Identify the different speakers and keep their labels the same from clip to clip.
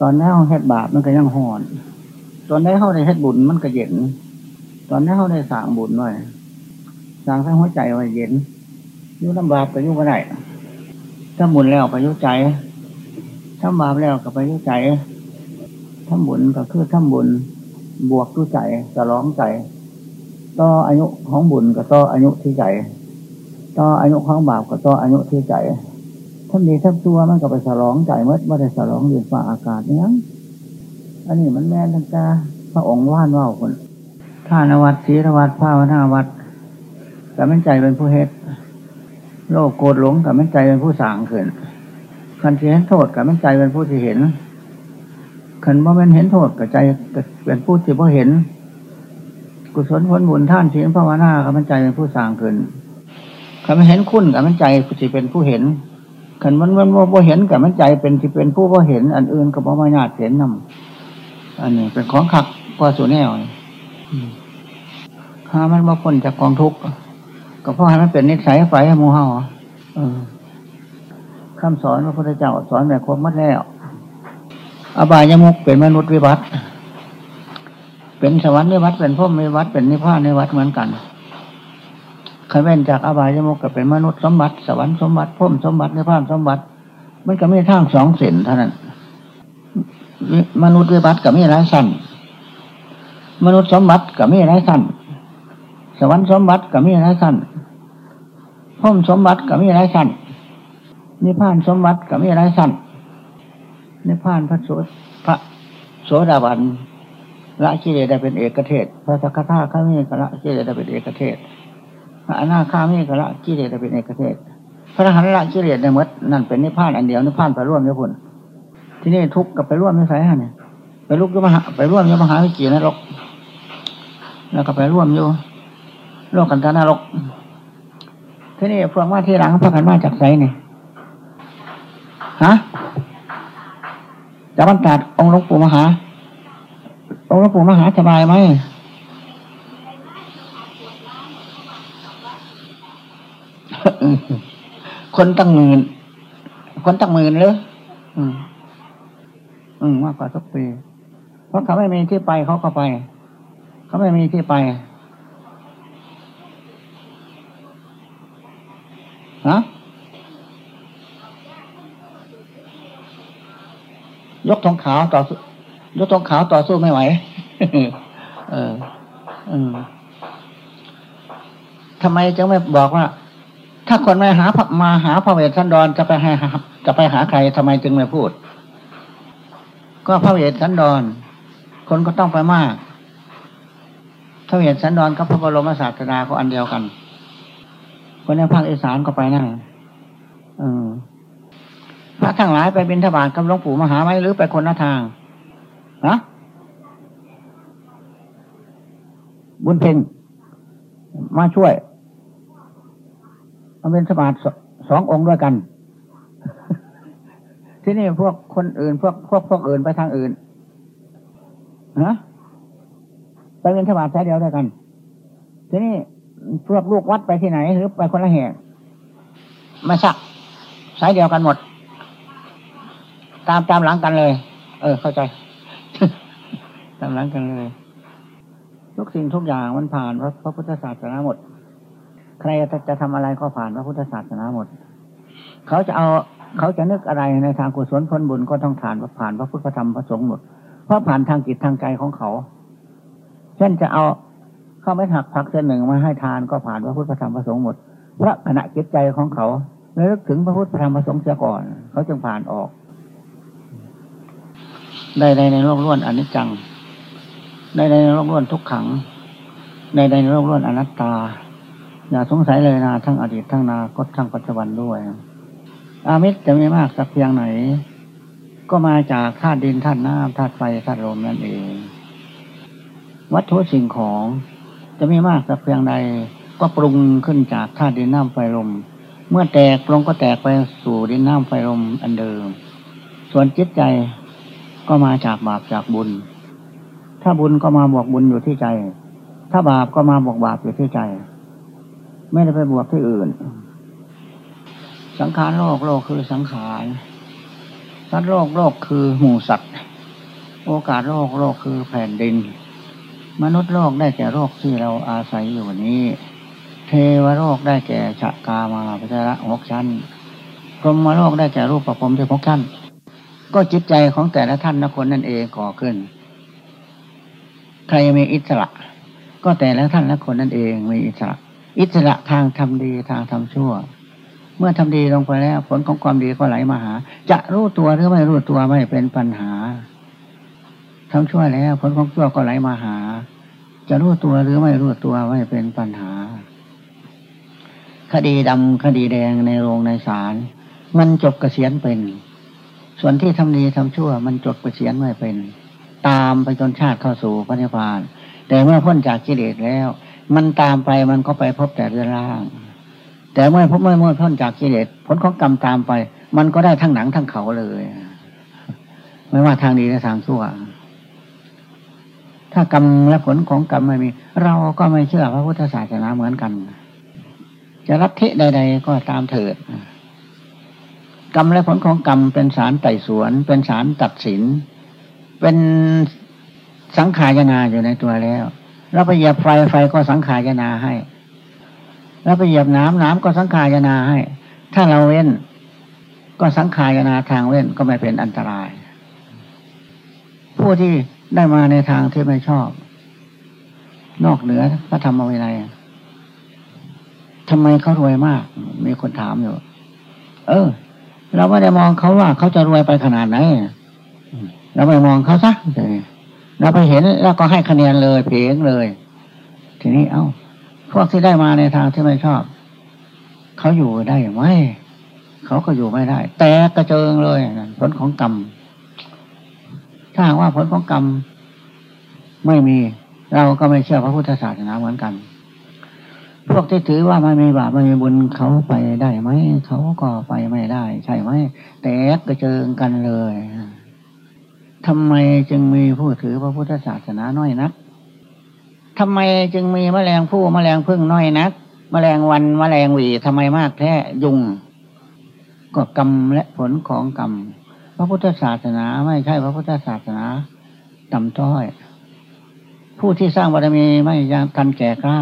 Speaker 1: ตอนนี้เขาเฮ็ดบาปมันก็ยังห่อน ตอนนี้เขาได้เฮ็ดบุญมันก็เย็น ตอนนี้เขาได้สร้างบุญไว้สร้างทั้งหัวใจไว้เย็นยุ่ลำบากก็ยุ่งก็ได้ถ้าบุญแล้วก็ยุ่ใจถ้าบาปแล้วก็ไปยุ่ใจถ้าบุญก็คือถ้าบุญบวกตู้ใจจะร้องใจ ต่ออายุของบุญก็ต่ออายุที่ใจ ต่ออายุของบาปก็ต่ออายุที่ใจ ถ้ามีทั้งตัวมันก็ไปสลองใจเมื่อไม่ได้สลองยืนฟ้าอากาศเนี้ยอันนี้มันแม่นตั้งแต่พระองค์ว่านว่าคนท่านวัดศีรวัดภาวนาวัดกับมันใจเป็นผู้เฮ็ดโลกโกรธหลงกับมันใจเป็นผู้สางขึ้นคันที่เห็นโทษกับมันใจเป็นผู้ที่เห็นคันว่ามันเห็นโทษกับใจเป็นผู้ที่พอเห็น กุศลผลบุญท่านเสียงภาวนากับมันใจเป็นผู้สางขึ้นคันมันเห็นคุณกับมันใจที่เป็นผู้เห็น ขันมันมันว่าเห็นกับมันใจเป็นที่เป็นผู้ว่าเห็น อันอื่นก็บ่มาญาติเห็นนำอันนี้เป็นของขักพอสุแนวถ้ามันมาพ้นจากกองทุกข์ก็เพราะให้มันเป็นนิสัยไฟให้มูเฮาคำสอนพระพุทธเจ้าสอนแบบครบมัดแล้ว อบายมุกเป็นมนุษย์วิบัติเป็นสวรรค์วิบัติเป็นพรมวิบัติเป็นนิพพานวิบัติเหมือนกัน ขันเว้นจากอบายมุกก็เป็นมนุษย์สมบัติสวรรค์สมบัติพุ่มสมบัติในภาพสมบัติ มันก็ไม่ทางสองเส้นเท่านั้น มนุษย์วิบัติกับไม่ร้ายสั้นมนุษย์สมบัติกับไม่ร้ายสั้นสวรรค์สมบัติกับไม่ร้ายสั้นพุ่มสมบัติกับไม่ร้ายสั้นนิพพานสมบัติกับไม่ร้ายสั้นนิพพานพระโสพระโสดาบันละกิเลสได้เป็นเอกเทศพระสักขะข้ามีละกิเลสได้เป็นเอกเทศ พระอนาคามีกละกิเลสเป็นเอกเทศ พระอรหันต์ละกิเลสในมดนั่นเป็นนิพพานอันเดียวนิพพานไปร่วมญี่ปุ่นที่นี่ทุกกับไปร่วมไม่ใช่ฮะเนี่ยไปลุกยมหาไปร่วมยมหาวิจินรก แล้วก็ไปร่วมอยู่โลกกันตานรกที่นี่พวกว่าที่หลังพระกันมาจากไสเนี่ยฮะจะบรรดาองค์หลวงปู่มหา องค์หลวงปู่มหาสบายไหม คนตั้งหมื่น คนตั้งหมื่นเลยอืม อืมมากกว่าทุกปี เพราะเขาไม่มีที่ไปเขาก็ไป เขาไม่มีที่ไปฮะยกธงขาวต่อ ยกธงขาวต่อสู้ไม่ไหว เอออืมทำไมจึงไม่บอกว่า ถ้าคนไม่หามาหาพระเวทสันดรจะไปหาจะไปหาใครทำไมจึงไม่พูด ก็พระเวทสันดร คนก็ต้องไปมากพระเวทสันดรกับพระบรมศาสดาก็อันเดียวกัน คนในภาคอีสานก็ไปนั่งเออพระทั้งหลายไปบิณฑบาตกับหลวงปู่มหาไหมหรือไปคนละทางฮะบุญเพ่งมาช่วย มันเป็นสมาธิสององค์ด้วยกัน ที่นี่พวกคนอื่น พวกพวกพวกอื่นไปทางอื่นฮะไปเป็นสมาธิสายเดียวด้วยกัน ที่นี่พวกลูกวัดไปที่ไหนหรือไปคนละแห่งไม่สักสายเดียวกันหมด ตามตามหลังกันเลย เออ เข้าใจ ตามหลังกันเลย ทุกสิ่งทุกอย่างมันผ่านพระพระพุทธศาสนาหมด ใครจะทำอะไรก็ผ่านพระพุทธศาสนาหมด เขาจะเอาเขาจะนึกอะไรในทางกุศลผลบุญก็ต้องผ่านผ่านพระพุทธธรรมพระสงฆ์หมด เพราะผ่านทางจิตทางใจของเขา เช่นจะเอาเข้าไม่หักพักเส้นหนึ่งมาให้ทานก็ผ่านพระพุทธธรรมพระสงฆ์หมด เพราะขณะจิตใจของเขาเนึกถึงพระพุทธธรรมพระสงฆ์เสียก่อน เขาจึงผ่านออกได้ในในโลกล้วนอนิจจังได้ในโลกล้วนทุกขังในในโลกล้วนอนัตตา อย่าสงสัยเลยนะทั้งอดีตทั้งนาคตทั้งปัจจุบันด้วย อามิตรจะไม่มากสักเพียงไหน ก็มาจากธาตุดินธาตุน้ำธาตุไฟธาตุลมนั่นเอง วัตถุสิ่งของจะไม่มากสักเพียงใด ก็ปรุงขึ้นจากธาตุดินน้ำไฟลม เมื่อแตกปรุงก็แตกไปสู่ดินน้ำไฟลมอันเดิม ส่วนจิตใจก็มาจากบาปจากบุญ ถ้าบุญก็มาบวกบุญอยู่ที่ใจ ถ้าบาปก็มาบวกบาปอยู่ที่ใจ ไม่ได้ไปบวกที่อื่น สังขารโลกโลกคือสังขารสัตว์โลกโลกคือหมู่สัตว์ โอกาสโลกโลกคือแผ่นดิน มนุษย์โลกได้แก่โลกที่เราอาศัยอยู่นี้ เทวโลกได้แก่ฉกามาพิจระหกชั้นพรหมโลกได้แก่รูปประพรมที่หกชั้น ก็จิตใจของแต่ละท่านละคนนั่นเองก่อขึ้น ใครมีอิสระ ก็แต่ละท่านละคนนั่นเองมีอิสระ อิสระทางทำดีทางทำชั่ว เมื่อทำดีลงไปแล้ว ผลของความดีก็ไหลมาหา จะรู้ตัวหรือไม่รู้ตัวไม่เป็นปัญหาทำชั่วแล้ว ผลของชั่วก็ไหลมาหา จะรู้ตัวหรือไม่รู้ตัวไม่เป็นปัญหา คดีดำคดีแดงในโรงในศาลมันจบกเกษียณเป็น ส่วนที่ทำดีทำชั่ว มันจบกเกษียณไม่เป็น ตามไปจนชาติเข้าสู่พระนิพพาน แต่เมื่อพ้นจากกิเลสแล้ว มันตามไปมันก็ไปพบแต่เรื่องร่าง แต่เมื่อพบเมื่อเมื่อพ้นจากกิเลสผลของกรรมตามไป มันก็ได้ทั้งหนังทั้งเขาเลย ไม่ว่าทางดีและทางชั่ว ถ้ากรรมและผลของกรรมไม่มี เราก็ไม่เชื่อพระพุทธศาสนาเหมือนกัน จะรับเทใด ๆ ก็ตามเถิดกรรมและผลของกรรมเป็นสารไต่สวน เป็นสารตัดสิน เป็นสังขารนาอยู่ในตัวแล้ว เราไปเหยียบไฟไฟก็สังขารยนาให้เราไปเหยียบน้ำน้ำก็สังขารยนาให้ ถ้าเราเว้น ก็สังขารยนาทางเว้นก็ไม่เป็นอันตราย ผู้ที่ได้มาในทางที่ไม่ชอบ นอกเหนือพระธรรมวินัยทำไมเขารวยมาก มีคนถามอยู่ เออ เราไม่ได้มองเขาว่าเขาจะรวยไปขนาดไหน เราไปมองเขาซะเเราไปเห็นแล้วก็ให้คะแนนเลยเพลงเลย ทีนี้เอา้า พวกที่ได้มาในทางที่ไม่ชอบ เขาอยู่ได้ไหมเขาก็อยู่ไม่ได้ แต่กระเจิงเลยผลของกรรมถ้าว่าผลของกรรมไม่มี เราก็ไม่เชื่อพระพุทธศาสนาเหมือนกัน พวกที่ถือว่าไม่มีบาปไม่มีบุญเขาไปได้ไหมเขาก็ไปไม่ได้ ใช่ไหมแตกกระเจิงกันเลย ทำไมจึงมีผู้ถือพระพุทธศาสนาน้อยนักทำไมจึงมีแมลงผู้แมลงพึ่งน้อยนัก แมลงวันแมลงวีทำไมมากแท้ยุง ก็กรรมและผลของกรรม พระพุทธศาสนาไม่ใช่พระพุทธศาสนาต่ำต้อย ผู้ที่สร้างบารมีไม่ยังทันแก่กล้า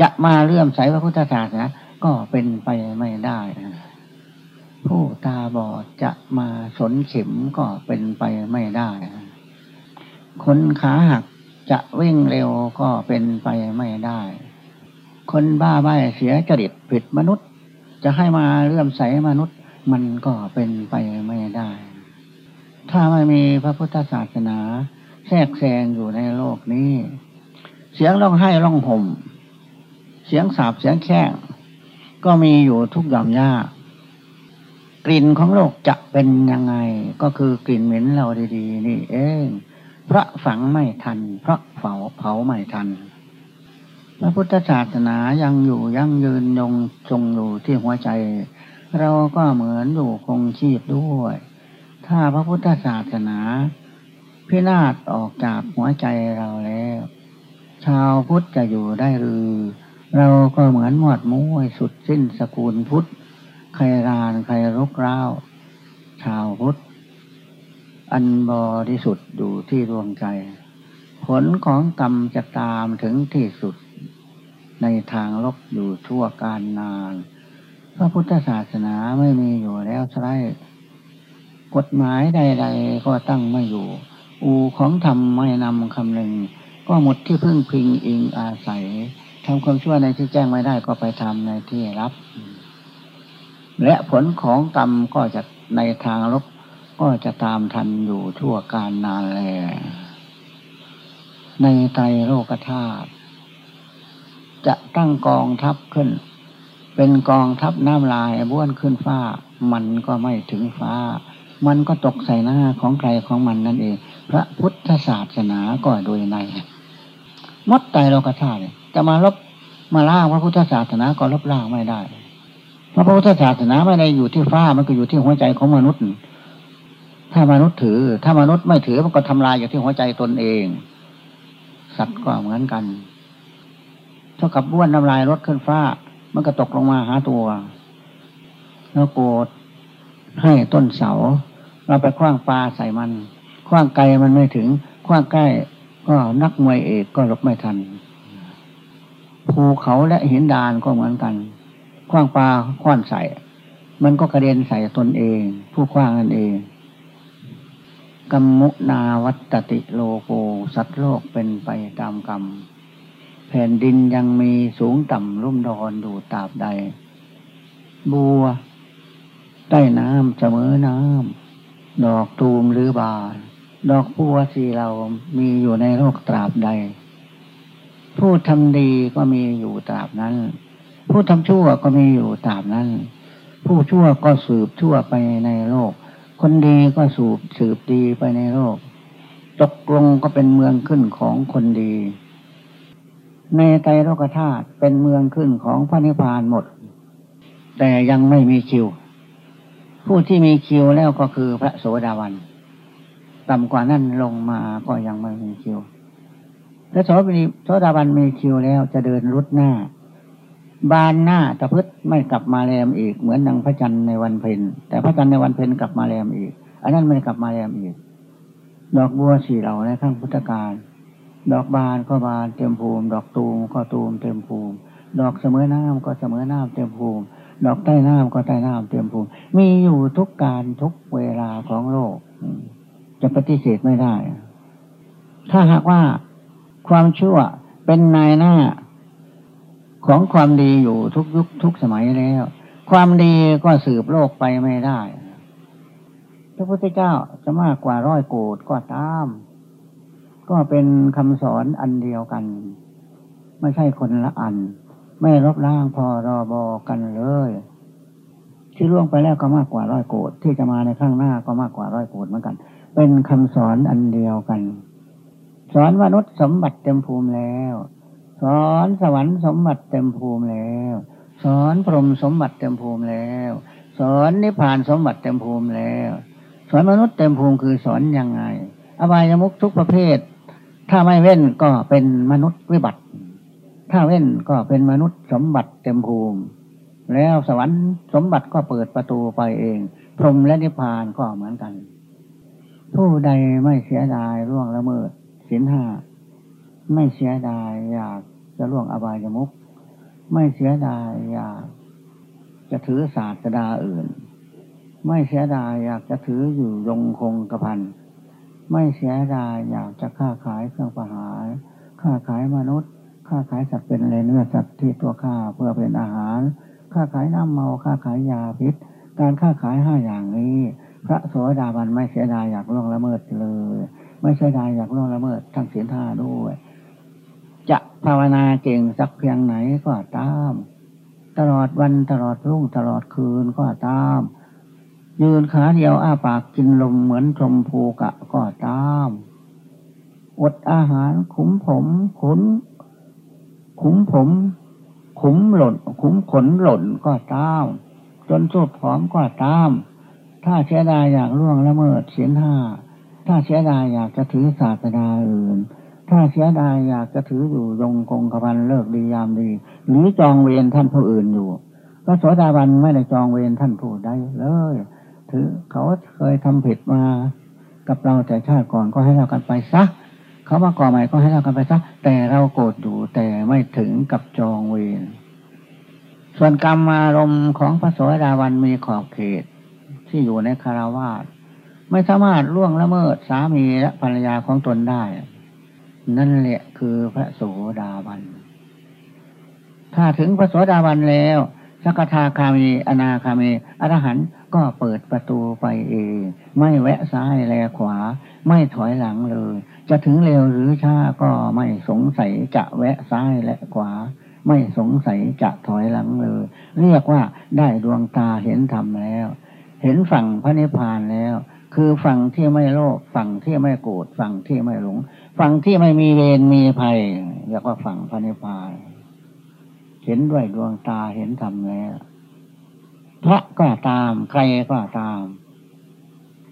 Speaker 1: จะมาเลื่อมใสพระพุทธศาสนาก็เป็นไปไม่ได้ ผู้ตาบอดจะมาสนเข็มก็เป็นไปไม่ได้คนขาหักจะวิ่งเร็วก็เป็นไปไม่ได้ คนบ้าใบเสียจริตผิดมนุษย์ จะให้มาเลื่อมใสมนุษย์มันก็เป็นไปไม่ได้ ถ้าไม่มีพระพุทธศาสนา แทรกแซงอยู่ในโลกนี้ เสียงร้องไห้ร้องห่ม เสียงสาบเสียงแข้งก็มีอยู่ทุกย่อมยา กลิ่นของโลกจะเป็นยังไง ก็คือกลิ่นเหม็นเราดีๆ นี่เองพระฝังไม่ทัน เพราะเผาเผาไม่ทัน พระพุทธศาสนายังอยู่ยั่งยืนยงทรงอยู่ที่หัวใจ เราก็เหมือนอยู่คงชีพด้วย ถ้าพระพุทธศาสนา พินาศออกจากหัวใจเราแล้ว ชาวพุทธจะอยู่ได้หรือ เราก็เหมือนหมดมุ้ยสุดสิ้นสกุลพุทธ ครรานใครรุกร้าว ชาวพุทธ อันบริสุทธิ์อยู่ที่ดวงใจ ผลของกรรมจะตามถึงที่สุด ในทางลบอยู่ชั่วการนาน พระพุทธศาสนาไม่มีอยู่แล้วใช่กฎหมายใด ๆ ก็ตั้งไม่อยู่ อูของธรรมไม่นำคำหนึ่ง ก็หมดที่พึ่งพิงอิงอาศัยทำความชั่วในที่แจ้งไม่ได้ก็ไปทำในที่รับ และผลของกรรมก็จะในทางลบก็จะตามทันอยู่ทั่วการนานแล ในไตรโลกธาตุจะตั้งกองทัพขึ้น เป็นกองทัพน้ำลายบ้วนขึ้นฟ้า มันก็ไม่ถึงฟ้า มันก็ตกใส่หน้าของใครของมันนั่นเอง พระพุทธศาสนาก็โดยในมดไตรโลกธาตุจะมาลบมาล่างพระพุทธศาสนาก็ลบล่างไม่ได้ พระพุทธศาสนาไม่ได้อยู่ที่ฟ้ามันก็อยู่ที่หัวใจของมนุษย์ ถ้ามนุษย์ถือ ถ้ามนุษย์ไม่ถือมันก็ทำลายอยู่ที่หัวใจตนเอง สัตว์ก็เหมือนกัน เท่ากับบ้วนน้ำลายรถขึ้นฟ้า มันก็ตกลงมาหาตัว แล้วโกรธให้ต้นเสา เราไปคว้างปลาใส่มัน คว้างไกลมันไม่ถึง คว้างใกล้ก็นักมวยเอกก็หลบไม่ทัน ภูเขาและหินดานก็เหมือนกัน คว้างปลาคว้านใส่ มันก็กระเด็นใส่ตนเอง ผู้คว้างนั่นเองกรรมุนาวัตติโลโกสัตว์โลกเป็นไปตามกรรม แผ่นดินยังมีสูงต่ำรุ่มดอนดูตราบใด บัวใต้น้ำเสมอน้ำดอกตูมหรือบานดอกบัวสีเรามีอยู่ในโลกตราบใด ผู้ทำดีก็มีอยู่ตราบนั้น ผู้ทำชั่วก็มีอยู่ตาบนั้น ผู้ชั่วก็สืบชั่วไปในโลก คนดีก็สูบสืบดีไปในโลก ตกลงก็เป็นเมืองขึ้นของคนดี ในไตรโลกธาตุเป็นเมืองขึ้นของพระนิพพานหมด แต่ยังไม่มีคิว ผู้ที่มีคิวแล้วก็คือพระโสดาบันต่ำกว่านั้นลงมาก็ยังไม่มีคิวถ้าโสโสดาบันมีคิวแล้วจะเดินรุดหน้า บานหน้าตะพึดไม่กลับมาแรมอีก เหมือนดังพระจันทร์ในวันเพ็ญแต่พระจันทร์ในวันเพ็ญกลับมาแรมอีก อันนั้นไม่กลับมาแรมอีก ดอกบัวสี่เหล่าในข้างพุทธการดอกบานก็บานเต็มภูมิ ดอกตูมก็ตูมเต็มภูมิ ดอกเสมอน้ำก็เสมอน้ำเต็มภูมิ ดอกใต้น้ำก็ใต้น้ำเต็มภูมิ มีอยู่ทุกการทุกเวลาของโลก จะปฏิเสธไม่ได้ ถ้าหากว่าความชั่วเป็นนายหน้า ของความดีอยู่ทุกยุคทุกสมัยแล้ว ความดีก็สืบโลกไปไม่ได้ พระพุทธเจ้าจะมากกว่าร้อยโกดก็ตาม ก็เป็นคำสอนอันเดียวกัน ไม่ใช่คนละอัน ไม่ลบล้างพอรอบอกันเลย ที่ล่วงไปแล้วก็มากกว่าร้อยโกดที่จะมาในข้างหน้าก็มากกว่าร้อยโกดเหมือนกัน เป็นคำสอนอันเดียวกัน สอนมนุษย์สมบัติเต็มภูมิแล้ว สอนสวรรค์สมบัติเต็มภูมิแล้ว สอนพรหมสมบัติเต็มภูมิแล้ว สอนนิพพานสมบัติเต็มภูมิแล้ว สอนมนุษย์เต็มภูมิคือสอนยังไง อบายมุกทุกประเภท ถ้าไม่เว้นก็เป็นมนุษย์วิบัติ ถ้าเว้นก็เป็นมนุษย์สมบัติเต็มภูมิ แล้วสวรรค์สมบัติก็เปิดประตูไปเอง พรหมและนิพพานก็เหมือนกัน ผู้ใดไม่เสียดายร่วงละเมิดศีลห้า ไม่เสียดายอยากจะล่วงอบายมุกไม่เสียดายอยากจะถือศาสตราอื่น ไม่เสียดายอยากจะถืออยู่ยงคงกระพัน ไม่เสียดายอยากจะค้าขายเครื่องประหาร ค้าขายมนุษย์ ค้าขายสัตว์เป็นอะไรเนื้อสัตว์ที่ตัวข้าเพื่อเป็นอาหาร ค้าขายน้ำเมา ค้าขายยาพิษ การค้าขายห้าอย่างนี้ พระโสดาบันไม่เสียดายอยากล่วงละเมิดเลย ไม่ใช่ได้อยากล่วงละเมิดทั้งศีลห้าด้วย ภาวนาเก่งสักเพียงไหนก็ตาม ตลอดวันตลอดรุ่งตลอดคืนก็ตาม ยืนขาเดียวอ้าปากกินลมเหมือนชมพูกะก็ตามอดอาหารขุมผมขุนขุมผม ขุมหล่น ขุมขนหล่นก็ตาม จนสุดผอมก็ตาม ถ้าเสียดายอยากล่วงละเมิดศีลห้าถ้าเสียดายอยากจะถือศาสนาอื่น ถ้าเสียดายอยากจะถืออยู่ยงคงกระพันเลิกดียามดี หรือจองเวรท่านผู้อื่นอยู่ก็โสดาบันไม่ได้จองเวรท่านผู้ใดเลย ถือเขาเคยทำผิดมากับเราแต่ชาติก่อนก็ให้เรากันไปซะเขามาก่อใหม่ก็ให้เรากันไปซะแต่เราโกรธอยู่แต่ไม่ถึงกับจองเวรส่วนกรรมอารมณ์ของพระโสดาบันมีขอบเขต ที่อยู่ในคารวาสไม่สามารถล่วงละเมิดสามีและภรรยาของตนได้ นั่นแหละคือพระโสดาบัน ถ้าถึงพระโสดาบันแล้ว สักทาคามีอนาคามีอรหันต์ก็เปิดประตูไปเอง ไม่แวะซ้ายแลขวา ไม่ถอยหลังเลย จะถึงเร็วหรือช้าก็ไม่สงสัยจะแวะซ้ายและขวา ไม่สงสัยจะถอยหลังเลย เรียกว่าได้ดวงตาเห็นธรรมแล้ว เห็นฝั่งพระนิพพานแล้ว คือฝั่งที่ไม่โลภฝั่งที่ไม่โกรธฝั่งที่ไม่หลง ฝั่งที่ไม่มีเวรมีภัยเรียกว่าฝั่งพระนิพพานเห็นด้วยดวงตาเห็นธรรมแล้วพระก็ตามใครก็ตาม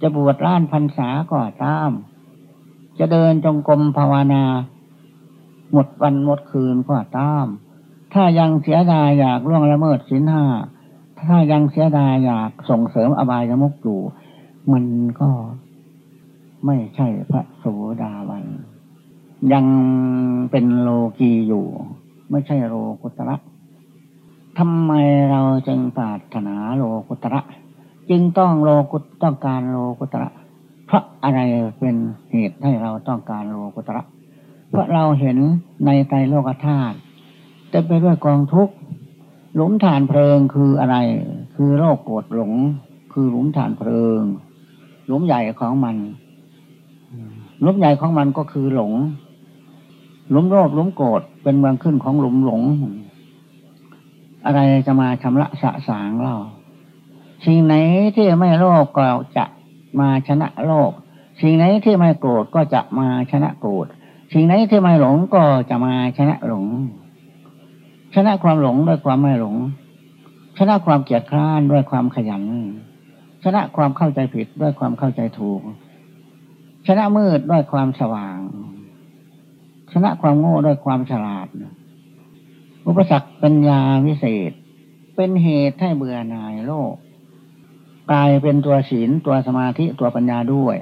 Speaker 1: จะบวชล้านพรรษาก็ตาม จะเดินจงกรมภาวนา หมดวันหมดคืนก็ตาม ถ้ายังเสียดายอยากล่วงละเมิดศีลห้าถ้ายังเสียดายอยากส่งเสริมอบายมุกอยู่ มันก็ไม่ใช่พระโสดาบัน ยังเป็นโลกีอยู่ ไม่ใช่โลกุตระทำไมเราจึงปรารถนาโลกุตระ จึงต้องโลกุตต้องการโลกุตระ เพราะอะไรเป็นเหตุให้เราต้องการโลกุตระ เพราะเราเห็นในใจโลกธาตุเต็มไปด้วยกองทุกข์หลุมฐานเพลิงคืออะไร คือโลกโกรธหลง คือหลุมฐานเพลิง หลุมใหญ่ของมันหลุมใหญ่ของมันก็คือหลงหลุมโลภหลุมโกรธเป็นเมืองขึ้นของหลุมหลง อะไรจะมาชำระสะสางเรา สิ่งไหนที่ไม่โลภก็จะมาชนะโลภสิ่งไหนที่ไม่โกรธก็จะมาชนะโกรธสิ่งไหนที่ไม่หลงก็จะมาชนะหลง ชนะความหลงด้วยความไม่หลง ชนะความเกียดคร้านด้วยความขยัน ชนะความเข้าใจผิดด้วยความเข้าใจถูก ชนะมืดด้วยความสว่าง ชนะความโง่ด้วยความฉลาด อุปสรรคปัญญาวิเศษ เป็นเหตุให้เบื่อหน่ายโลกกลายเป็นตัวศีลตัวสมาธิตัวปัญญาด้วย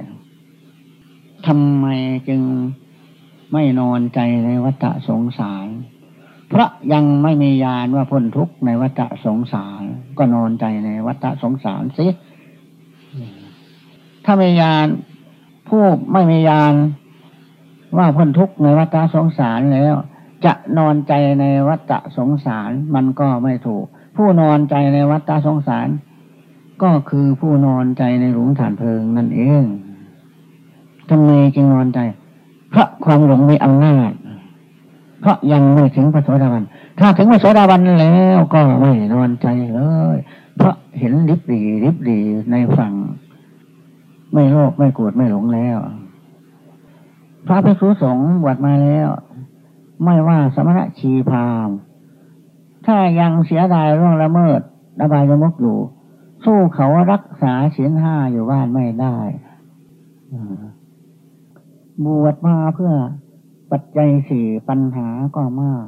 Speaker 1: ทำไมจึงไม่นอนใจในวัฏสงสาร เพราะยังไม่มียานว่าพ้นทุกข์ในวัฏสงสาร ก็นอนใจในวัฏสงสารสิ ถ้ามียานผู้ไม่มียานว่าพ้นทุกข์ในวัฏสงสารแล้ว จะนอนใจในวัฏสงสารมันก็ไม่ถูก ผู้นอนใจในวัฏสงสาร ก็คือผู้นอนใจในหลุมฐานเพลิงนั่นเองทำไมจึงนอนใจ เพราะความหลงมีอำนาจ เพราะยังไม่ถึงพระโสดาบัน ถ้าถึงพระโสดาบันแล้วก็ไม่นอนใจเลย เพราะเห็นริบดีริบดีในฝั่ง ไม่โลภไม่โกรธไม่หลงแล้ว พระภิกษุสงฆ์บวชมาแล้ว ไม่ว่าสมณะชีพามถ้ายังเสียดายร่วงละเมิดระบายยมกอยู่ สู้เขารักษาศีลห้าอยู่บ้านไม่ได้บวชมาเพื่อปัจจัยสี่ปัญหาก็มาก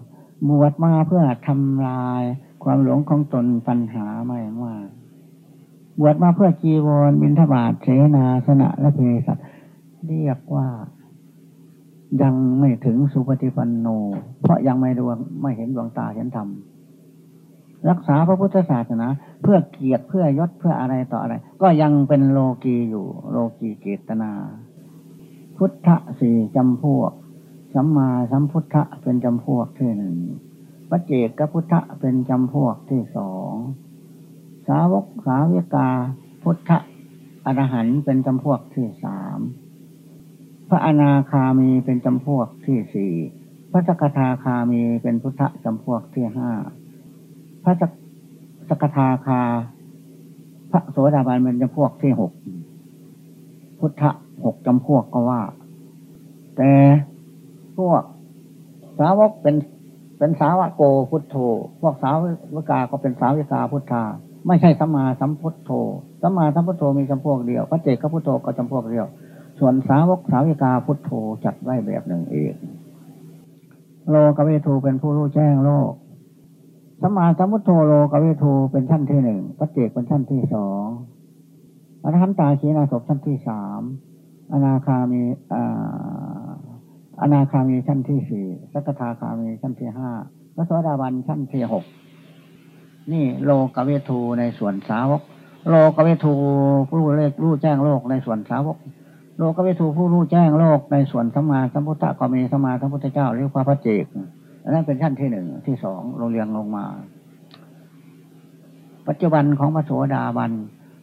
Speaker 1: บวชมาเพื่อทำลายความหลงของตนปัญหาไม่มาก บวชมาเพื่อจีวรบินทบาทเสนาสนะและเพศเรียกว่ายังไม่ถึงสุปฏิปันโน เพราะยังไม่ดวงไม่เห็นดวงตาเห็นธรรมรักษาพระพุทธศาสนา เพื่อเกียรติเพื่อยศเพื่ออะไรต่ออะไร ก็ยังเป็นโลกีอยู่ โลกีเกตนา พุทธสี่จำพวกสัมมาสัมพุทธะเป็นจำพวกที่หนึ่งปัจเจกพุทธะเป็นจำพวกที่สอง สาวกสาวิกา พุทธะอรหันเป็นจำพวกที่สามพระอนาคามีเป็นจำพวกที่สี่พระสกทาคามีเป็นพุทธจำพวกที่ห้าพระสกทาคา พระโสดาบันเป็นจำพวกที่หกพุทธหกจำพวกก็ว่า แต่พวกสาวกเป็นเป็นสาวกโกพุทโธพวกสาวิกาก็เป็นสาวิกาพุทธา ไม่ใช่สัมมาสัมพุทโธสัมมาสัมพุทโธมีจำพวกเดียวพระเจกพุทโธก็จำพวกเดียว ส่วนสาวกสาวิกาพุทโธจัดไว้แบบหนึ่งเองโลกเวทูเป็นผู้รู้แจ้งโลกสัมมาสัมพุทโธโลกเวทูเป็นชั้นที่หนึ่งพระเจกเป็นชั้นที่สองอรหันตาชีนาศชั้นที่สามอนาคามีอนาคามีชั้นที่สี่สักทาคามีชั้นที่ห้าพระสวัสดาบันชั้นที่หก นี่โลกเวทูในส่วนสาวก โลกเวทูผู้เลขรู้แจ้งโลกในส่วนสาวก โลกเวทูผู้รู้แจ้งโลกในส่วนสมาสัมพุทธะก็มีสมาสัมพุทธเจ้าเรียกว่าพระเจกอันนั้นเป็นชั้นที่หนึ่งที่สองลงเรียงลงมา ปัจจุบันของพระโสดาบัน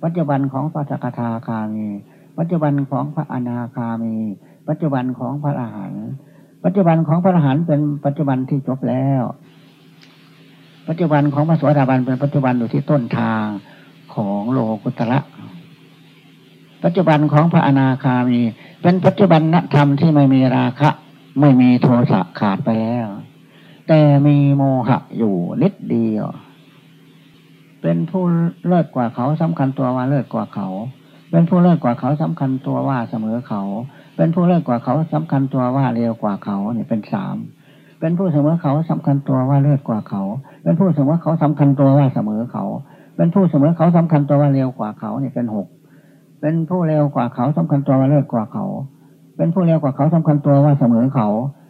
Speaker 1: ปัจจุบันของพระสกทาคามี ปัจจุบันของพระอนาคามี ปัจจุบันของพระอรหันต์ปัจจุบันของพระอรหันต์เป็นปัจจุบันที่จบแล้ว ปัจจุบันของพระโสดาบันเป็นปัจจุบันอยู่ที่ต้นทางของโลกุตระปัจจุบันของพระอนาคามี เป็นปัจจุบันนธรรมที่ไม่มีราคะ ไม่มีโทสะขาดไปแล้ว แต่มีโมหะอยู่นิดเดียว เป็นผู้เลิศกว่าเขาสำคัญตัวว่าเลิศกว่าเขา เป็นผู้เลิศกว่าเขาสำคัญตัวว่าเสมอเขา เป็นผู้เลิศกว่าเขาสำคัญตัวว่าเร็วกว่าเขาเนี่ยเป็นสาม เป็นผู้เสมอเขาสำคัญตัวว่าเลิศกว่าเขา เป็นผู้เสมอเขาสำคัญตัวว่าเสมอเขา เป็นผู้เสมอเขาสำคัญตัวว่าเร็วกว่าเขาเนี่ยเป็นหกเป็นผู้เร็วกว่าเขาสำคัญตัวว่าเลิศกว่าเขา เป็นผู้เร็วกว่าเขาสำคัญตัวว่าเสมอเขา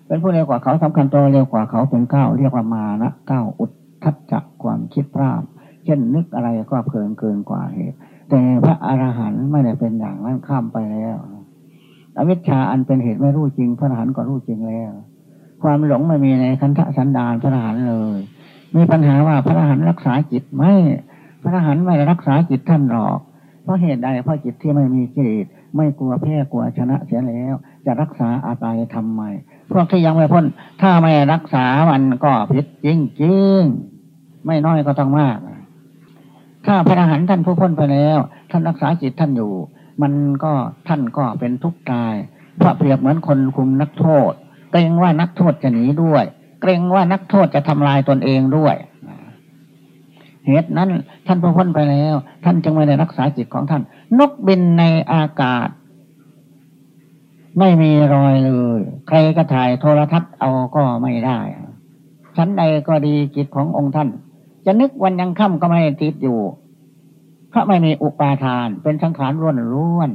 Speaker 1: เป็นผู้เร็วกว่าเขาสำคัญตัวเร็วกว่าเขาเป็นเก้าเรียกว่ามานะเก้าอุดทัดจักความคิดพร่ำเช่นนึกอะไรก็เพลินเกินกว่าเหตุ แต่พระอรหันต์ไม่ได้เป็นอย่างนั้นข้ามไปแล้วอวิชชาอันเป็นเหตุไม่รู้จริง พระอรหันต์ก็รู้จริงแล้ว ความหลงไม่มีในคันธสันดานพระอรหันต์เลย มีปัญหาว่าพระอรหันต์รักษาจิตไหมพระอรหันต์ไม่รักษาจิตท่านหรอก เพราะเหตุใดเพราะจิตที่ไม่มีกิเลสไม่กลัวแพ้กลัวชนะเสียแล้ว จะรักษาอะไรทำไมพวกที่ยังไม่พ้น ถ้าไม่รักษามันก็ผิดจริงจริงไม่น้อยก็ต้องมาก ถ้าพระอรหันต์ท่านผู้พ้นไปแล้ว ท่านรักษาจิตท่านอยู่ มันก็ท่านก็เป็นทุกข์กาย เพราะเปรียบเหมือนคนคุมนักโทษ เกรงว่านักโทษจะหนีด้วย เกรงว่านักโทษจะทำลายตนเองด้วยเหตุนั้น ท่านผู้พ้นไปแล้ว ท่านจึงไม่ได้รักษาจิตของท่าน นกบินในอากาศ ไม่มีรอยเลย ใครก็ถ่ายโทรทัศน์เอาก็ไม่ได้ชั้นใดก็ดีจิตขององค์ท่าน จะนึกวันยังค่ำก็ไม่ติดอยู่เพราะไม่มีอุปาทาน เป็นสังขารล้วนล้วน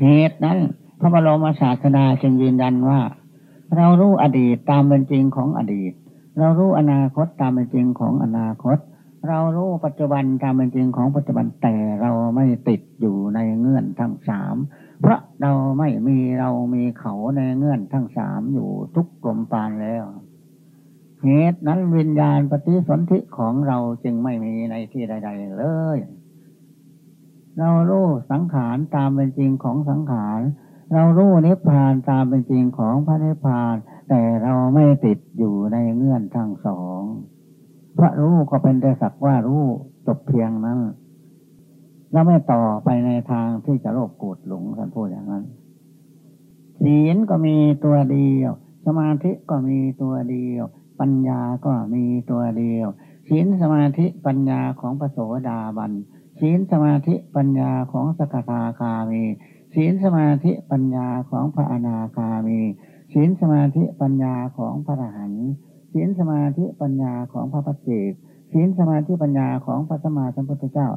Speaker 1: เหตุนั้น พระบรมศาสดาจึงยืนยันว่า เรารู้อดีตตามเป็นจริงของอดีต เรารู้อนาคตตามเป็นจริงของอนาคต เรารู้ปัจจุบันตามเป็นจริงของปัจจุบันแต่เราไม่ติดอยู่ในเงื่อนทั้งสามเพราะเราไม่มีเรามีเขาในเงื่อนทั้งสามอยู่ทุกกลมปานแล้วเหตุนั้นวิญญาณปฏิสนธิของเราจึงไม่มีในที่ใด ๆ เลย เรารู้สังขารตามเป็นจริงของสังขาร เรารู้นิพพานตามเป็นจริงของพระนิพพาน แต่เราไม่ติดอยู่ในเงื่อนทั้งสองพระรู้ก็เป็นแต่สักว่ารู้จบเพียงนั้น แล้วไม่ต่อไปในทางที่จะโลภโกรธหลงท่านพูดอย่างนั้นศีลก็มีตัวเดียว สมาธิก็มีตัวเดียว ปัญญาก็มีตัวเดียวศีลสมาธิปัญญาของพระโสดาบันศีลสมาธิปัญญาของสกทาคามี ศีลสมาธิปัญญาของพระอนาคามี ศีลสมาธิปัญญาของพระอรหันต์ศีลสมาธิปัญญาของพระปัจเจกศีลสมาธิปัญญาของพระสมมาสัมพุทธเจ้า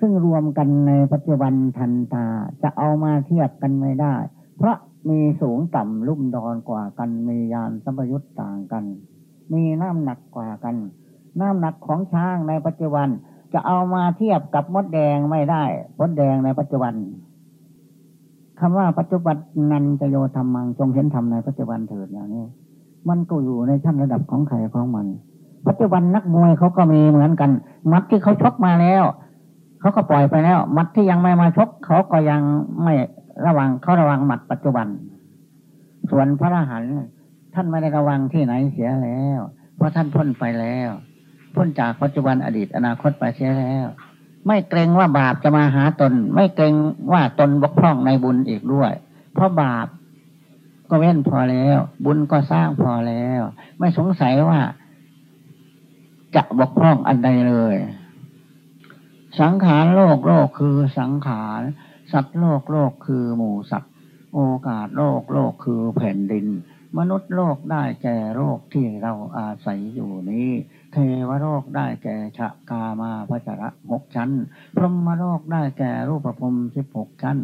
Speaker 1: ซึ่งรวมกันในปัจจุบันทันตาจะเอามาเทียบกันไม่ได้ เพราะมีสูงต่ำลุ่มดอนกว่ากันมียานสัมยุตต่างกัน มีน้ำหนักกว่ากัน น้ำหนักของช้างในปัจจุบัน จะเอามาเทียบกับมดแดงไม่ได้มดแดงในปัจจุบัน คำว่าปัจจุบันนันจะโยธรรมังจงเห็นธรรมในปัจจุบันเถิดอย่างนี้ มันก็อยู่ในชั้นระดับของใครของมัน ปัจจุบันนักมวยเขาก็มีเหมือนกัน มัดที่เขาชกมาแล้วเขาก็ปล่อยไปแล้ว มัดที่ยังไม่มาชกเขาก็ยังไม่ระวังเขาระวังหมัดปัจจุบัน ส่วนพระอรหันต์ท่านไม่ได้ระวังที่ไหนเสียแล้ว เพราะท่านพ้นไปแล้ว พ้นจากปัจจุบันอดีตอนาคตไปเสียแล้ว ไม่เกรงว่าบาปจะมาหาตน ไม่เกรงว่าตนบกพร่องในบุญอีกด้วย เพราะบาปก็เว้นพอแล้ว บุญก็สร้างพอแล้ว ไม่สงสัยว่า จะบกพร่องอันใดเลย สังขารโลกโลกคือสังขารสัตว์โลกโลกคือหมู่สัตว์โอกาสโลกโลกคือแผ่นดิน มนุษย์โลกได้แก่โลกที่เราอาศัยอยู่นี้ เทวโลกได้แก่ชะกามาพจระหกชั้น พรหมโลกได้แก่รูปภพสิบหกชั้น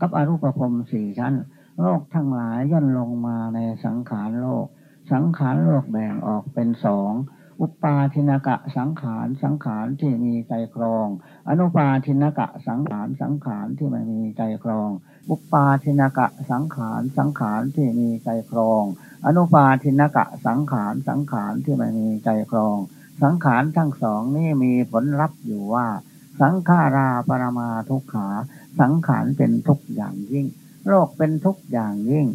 Speaker 1: กับอรูปภพสี่ชั้น โลกทั้งหลายย่นลงมาในสังขารโลก สังขารโลกแบ่งออกเป็นสอง อุปาทินกะสังขารสังขารที่มีใจครอง อนุปาทินกะสังขารสังขารที่ไม่มีใจครอง อุปาทินกะสังขารสังขารที่มีใจครอง อนุปาทินกะสังขารสังขารที่ไม่มีใจครอง สังขารทั้งสองนี้มีผลลัพธ์อยู่ว่า สังขาราปรมาทุกขา สังขารเป็นทุกอย่างยิ่งโลกเป็นทุกอย่างยิ่ง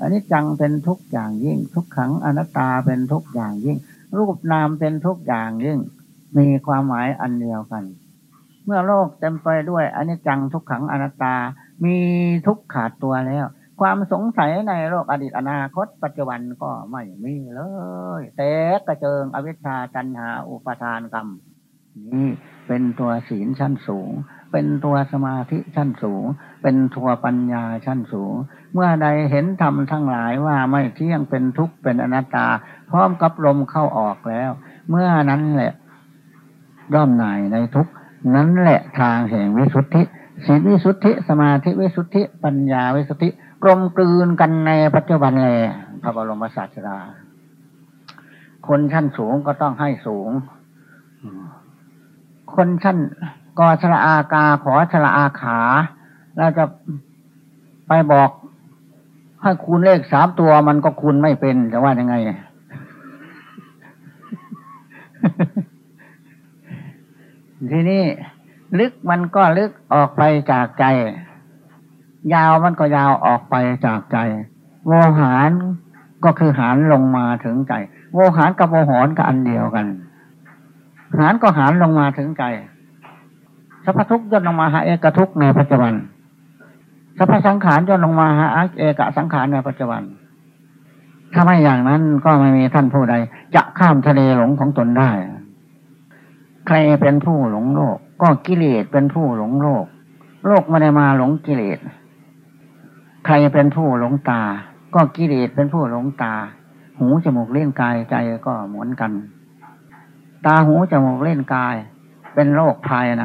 Speaker 1: อันนี้จังเป็นทุกอย่างยิ่ง ทุกขังอนัตตาเป็นทุกอย่างยิ่ง รูปนามเป็นทุกอย่างยิ่ง มีความหมายอันเดียวกัน เมื่อโลกเต็มไปด้วยอนิจจังทุกขังอนัตตา มีทุกขาดตัวแล้ว ความสงสัยในโลกอดีตอนาคต ปัจจุบันก็ไม่มีเลยแต่กระเจิงอวิชชาจันหาอุปทานกรรมนี่เป็นตัวศีลชั้นสูง เป็นตัวสมาธิชั้นสูง เป็นตัวปัญญาชั้นสูง เมื่อใดเห็นธรรมทั้งหลายว่าไม่เที่ยงเป็นทุกข์เป็นอนัตตา พร้อมกับลมเข้าออกแล้ว เมื่อนั้นแหละย่อมหน่ายในทุกนั่นแหละทางแห่งวิสุทธิศีลวิสุทธิ สมาธิวิสุทธิ ปัญญาวิสุทธิกลมกลืนกันในปัจจุบันเลยพระบรมศาสดาคนชั้นสูงก็ต้องให้สูง คนชั้น กอชละอากาขอชละอาขา เราจะไปบอกให้คูณเลขสามตัวมันก็คูณไม่เป็นจะว่ายังไง ทีนี้ลึกมันก็ลึกออกไปจากใจ ยาวมันก็ยาวออกไปจากใจ โวหารก็คือหารลงมาถึงใจ โวหารกับโวหอนก็อันเดียวกัน หารก็หารลงมาถึงใจ สัพพทุกย่นลงมาหาเอกทุกในปัจจุบันสัพพสังขารย่นลงมาหาเอกสังขารในปัจจุบัน ถ้าไม่อย่างนั้นก็ไม่มีท่านผู้ใด จะข้ามทะเลหลงของตนได้ ใครเป็นผู้หลงโลก ก็กิเลสเป็นผู้หลงโลก โลกไม่ได้มาหลงกิเลส ใครเป็นผู้หลงตา ก็กิเลสเป็นผู้หลงตา หูจมูกเล่นกายใจก็เหมือนกัน ตาหูจมูกเล่นกาย เป็นโรคภายใน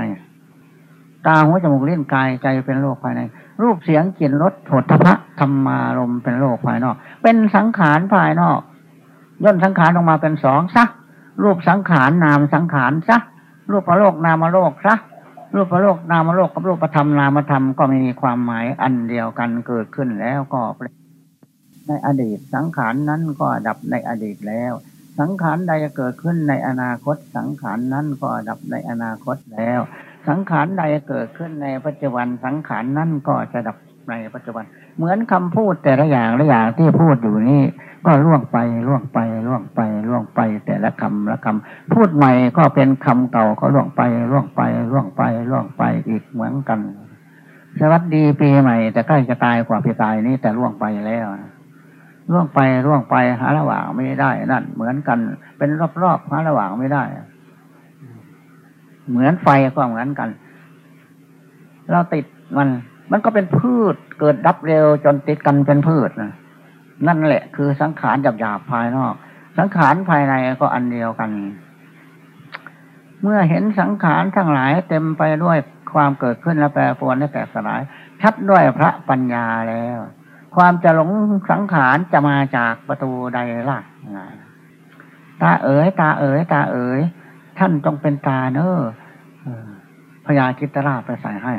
Speaker 1: ตาหูจมูกเล่นกายใจเป็นโรคภายใน รูปเสียงกลิ่นรสโผฏฐะธรรมารมเป็นโรคภายนอก เป็นสังขารภายนอก ย่นสังขารลงมาเป็นสองซะรูปสังขารนามสังขารซะรูปประโลกนามโลกซะรูปประโลกนามโลกกับรูปธรรมนามธรรมก็มีความหมายอันเดียวกันเกิดขึ้นแล้วก็ในอดีตสังขารนั้นก็ดับในอดีตแล้ว สังขารใดเกิดขึ้นในอนาคต สังขารนั้นก็ดับในอนาคตแล้ว สังขารใดเกิดขึ้นในปัจจุบันสังขารนั้นก็จะดับในปัจจุบัน เหมือนคำพูดแต่ละอย่างละอย่างที่พูดอยู่นี่ก็ล่วงไปล่วงไปล่วงไปล่วงไปแต่ละคำละคำพูดใหม่ก็เป็นคำเก่าก็ล่วงไปล่วงไปล่วงไปล่วงไปอีกเหมือนกัน สวัสดีปีใหม่ แต่ใกล้จะตายกว่าปีตายนี้แต่ล่วงไปแล้วล่วงไปล่วงไปหาระหว่างไม่ได้นั่นเหมือนกัน เป็นรอบๆหาระหว่างไม่ได้ เหมือนไฟก็เหมือนกัน เราติดมัน มันก็เป็นพืชเกิดดับเร็วจนติดกันเป็นพืชนะนั่นแหละคือสังขารหยาบๆภายนอก สังขารภายในก็อันเดียวกัน เมื่อเห็นสังขารทั้งหลายเต็มไปด้วยความเกิดขึ้นและแปรปรวนและแตกสลาย ชัดด้วยพระปัญญาแล้ว ความจะหลงสังขารจะมาจากประตูใดล่ะตาเอ๋ยตาเอ๋ยตาเอ๋ย ท่านจงเป็นตาเนอพญาคิตราไปใส่ให้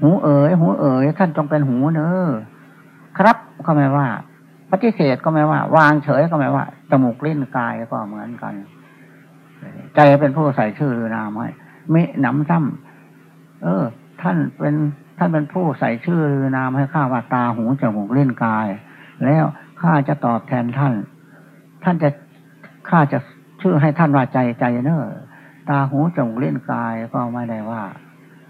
Speaker 1: หูเอ๋ยหูเอ๋ยท่านจงเป็นหูเนอครับก็ไม่ว่า ปฏิเสธก็ไม่ว่า วางเฉยก็ไม่ว่าจมูกลิ้นกายก็เหมือนกัน ใจเป็นผู้ใส่ชื่อหรือนามให้มิหนำซ้ำเออ ท่านเป็นท่านเป็นผู้ใส่ชื่อหรือนามให้ข้าว่าตาหูจมูกลิ้นกาย แล้วข้าจะตอบแทนท่าน ท่านจะข้าจะ ชื่อให้ท่านว่าใจใจเนอตาหูจมูกลิ้นกายก็ไม่ได้ว่า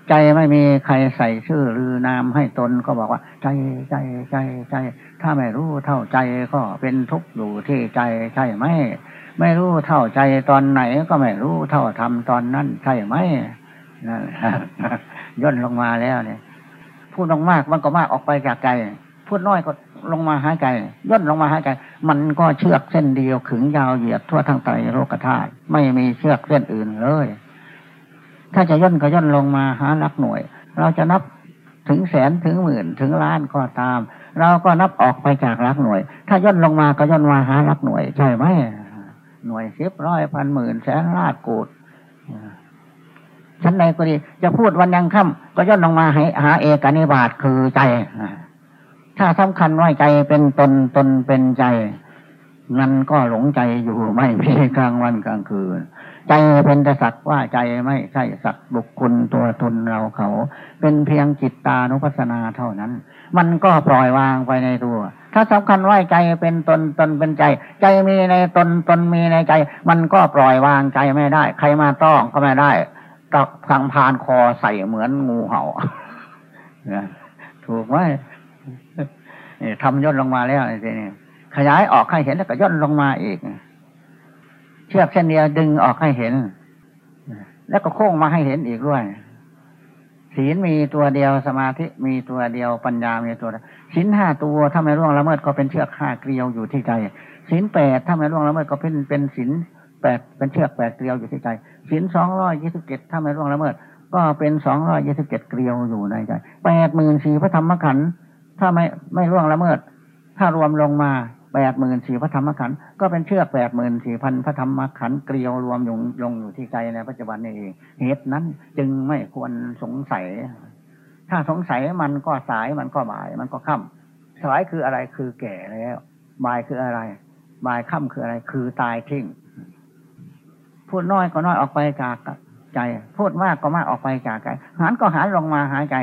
Speaker 1: ใจไม่มีใครใส่ชื่อหรือนามให้ตนก็บอกว่า ใจใจใจใจ ถ้าไม่รู้เท่าใจก็เป็นทุกข์อยู่ที่ใจใช่ไหมไม่รู้เท่าใจตอนไหนก็ไม่รู้เท่าทำตอนนั้นใช่ไหมนั่นย่นลงมาแล้วเนี่ยพูดมากมันก็มากออกไปจากใจพูดน้อยก็ ลงมาหายใจย่นลงมาหายใจ มันก็เชือกเส้นเดียวขึงยาวเหยียดทั่วทั้งไตโลกธาตุไม่มีเชือกเส้นอื่นเลย ถ้าจะย่นก็ย่นลงมาหาหลักหน่วย เราจะนับถึงแสนถึงหมื่นถึงล้านก็ตาม เราก็นับออกไปจากหลักหน่วย ถ้าย่นลงมาก็ย่นมาหาหลักหน่วย ใช่ไหมหน่วยสิบร้อยพันหมื่นแสนล้านกูดชั้นใดก็ดี จะพูดวันยังค่ำก็ย่นลงมาให้หาเอกนิบาตคือใจ ถ้าสำคัญว่าใจเป็นตนตนเป็นใจ นั่นก็หลงใจอยู่ไม่พีกลางวันกลางคืน ใจเป็นแต่สักว่าใจไม่ใช่สักบุคคลตัวตนเราเขา เป็นเพียงจิตตานุปัสสนาเท่านั้น มันก็ปล่อยวางไปในตัว ถ้าสำคัญว่าใจเป็นตนตนเป็นใจ ใจมีในตนตนมีในใจ มันก็ปล่อยวางใจไม่ได้ ใครมาต้องก็ไม่ได้ตักทางพานคอใส่เหมือนงูเห่าถูกไหม ทำย่นลงมาแล้วทีนี้ขยายออกให้เห็นแล้วก็ย่นลงมาอีก เชือกเส้นเดียวดึงออกให้เห็น แล้วก็โค้งมาให้เห็นอีกด้วยศีลมีตัวเดียวสมาธิมีตัวเดียวปัญญามีตัวศีลห้าตัวถ้าไม่ร่วงละเมิดก็เป็นเชือกห้าเกลียวอยู่ที่ใจศีลแปดถ้าไม่ร่วงละเมิดก็เป็นเป็นศีลแปดเป็นเชือกแปดเกลียวอยู่ที่ใจศีลสองร้อยยี่สิบเจ็ดถ้าไม่ร่วงละเมิด ก็เป็นสองร้อยยี่สิบเจ็ดเกลียวอยู่ในใจแปดหมื่นสี่พระธรรมขันธ์ ถ้าไม่ไม่ล่วงละเมิด ถ้ารวมลงมาแปดหมื่นสี่พระธรรมขันธ์ก็เป็นเชือกแปดหมื่นสี่พันพระธรรมขันธ์เกลียวรวมลงลงอยู่ที่ใจในปัจจุบันนี้เองเหตุนั้นจึงไม่ควรสงสัย ถ้าสงสัยมันก็สายมันก็บ่าย มันก็ค่ำสายคืออะไรคือแก่แล้วบ่ายคืออะไรบ่ายค่ำคืออะไรคือตายทิ้งพูดน้อยก็น้อยออกไปจากใจ พูดมากก็มากออกไปจากใจหันก็หันลงมาหายใจ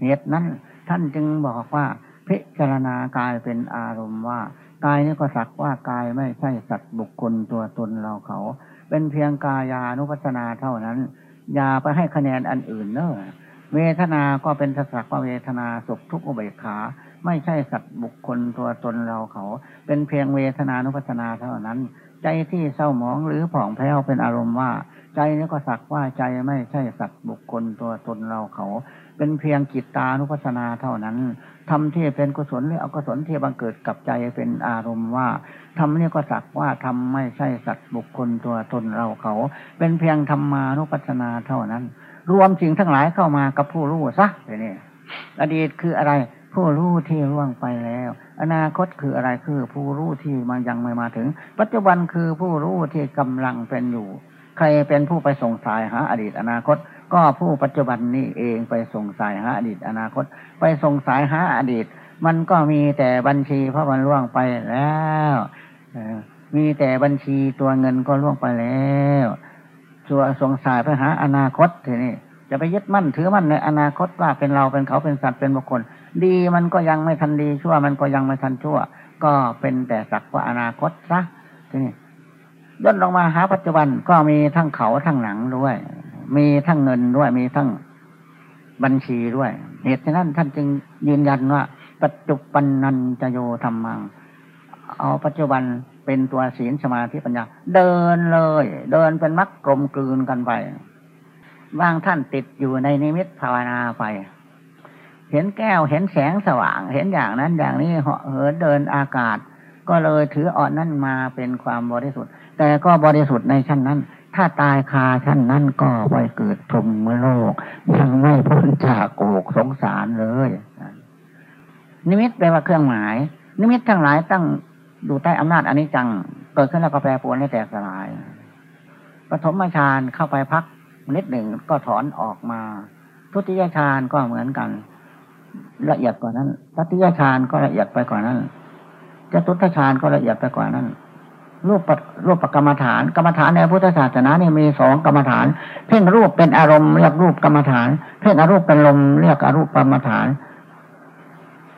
Speaker 1: เหตุนั้น ท่านจึงบอกว่าพิจารณากายเป็นอารมณ์ว่ากายนี้ก็สักว่ากายไม่ใช่สัตว์บุคคลตัวตนเราเขา เป็นเพียงกายานุปัสนาเท่านั้น อย่าไปให้คะแนนอันอื่นเนอะเวทนา ก็เป็นสักว่าเวทนาสุขทุกข์อุเบกขา ไม่ใช่สัตว์บุคคลตัวตนเราเขา เป็นเพียงเวทนานุปัสนาเท่านั้น ใจที่เศร้าหมองหรือผ่องแผ้วเป็นอารมณ์ว่า ใจนี้ก็สักว่าใจไม่ใช่สัตว์บุคคลตัวตนเราเขา เป็นเพียงจิตตานุปัสนาเท่านั้นทำที่เป็นกุศลหรืออกุศลที่บังเกิดกับใจเป็นอารมณ์ว่าทำนี่ก็สักว่าทำไม่ใช่สัตว์บุคคลตัวตนเราเขา เป็นเพียงธรรมานุปัสนาเท่านั้น รวมสิ่งทั้งหลายเข้ามากับผู้รู้ซะเนี่อดีตคืออะไรผู้รู้ที่ล่วงไปแล้ว อนาคตคืออะไรคือผู้รู้ที่มันยังไม่มาถึง ปัจจุบันคือผู้รู้ที่กำลังเป็นอยู่ ใครเป็นผู้ไปส่งสายหาอดีตอนาคต ก็ผู้ปัจจุบันนี้เองไปส่งสายหาอดีตอนาคต ไปส่งสายหาอดีต มันก็มีแต่บัญชีเพราะมันล่วงไปแล้วมีแต่บัญชีตัวเงินก็ล่วงไปแล้วส่วนส่งสายไปหาอนาคตทีนี้จะไปยึดมั่นถือมั่นในอนาคตว่าเป็นเราเป็นเขาเป็นสัตว์เป็นบุคคล ดีมันก็ยังไม่ทันดีชั่วมันก็ยังไม่ทันชั่ว ก็เป็นแต่สักว่าอนาคตซะทีนี้ย่นลงมาหาปัจจุบันก็มีทั้งเขาทั้งหนังด้วย มีทั้งเงินด้วยมีทั้งบัญชีด้วย เหตุฉะนั้นท่านจึงยืนยันว่า ปัจจุบันนันจะโยธรรมัง เอาปัจจุบันเป็นตัวศีลสมาธิปัญญา เดินเลย เดินเป็นมักกลมกลืนกันไปบางท่านติดอยู่ในนิมิตภาวนาไป เห็นแก้วเห็นแสงสว่าง เห็นอย่างนั้นอย่างนี้เหาะเหินเดินอากาศ ก็เลยถืออ่อนนั่นมาเป็นความบริสุทธิ์ แต่ก็บริสุทธิ์ในชั้นนั้น ถ้าตายคาชั้นนั้นก็ไปเกิดพรหมโลก ยังไม่พ้นจากโอกสงสารเลย นิมิตแปลว่าเครื่องหมาย นิมิตทั้งหลายตั้งดูใต้อำนาจอนิจจัง เกิดขึ้นแล้วก็แปรปรวนให้แตกสลายปฐมฌานเข้าไปพักนิดหนึ่งก็ถอนออกมา ทุติยฌานก็เหมือนกัน ละเอียดกว่านั้นตติยฌานก็ละเอียดไปกว่านั้นจตุตฌานก็ละเอียดไปกว่านั้น รูปรูปกรรมฐาน กรรมฐานในพุทธศาสนาเนี่ยมีสองกรรมฐาน เพ่งรูปเป็นอารมณ์เรียกรูปกรรมฐาน เพ่งอรูปเป็นลมเรียกอรูปกรรมฐาน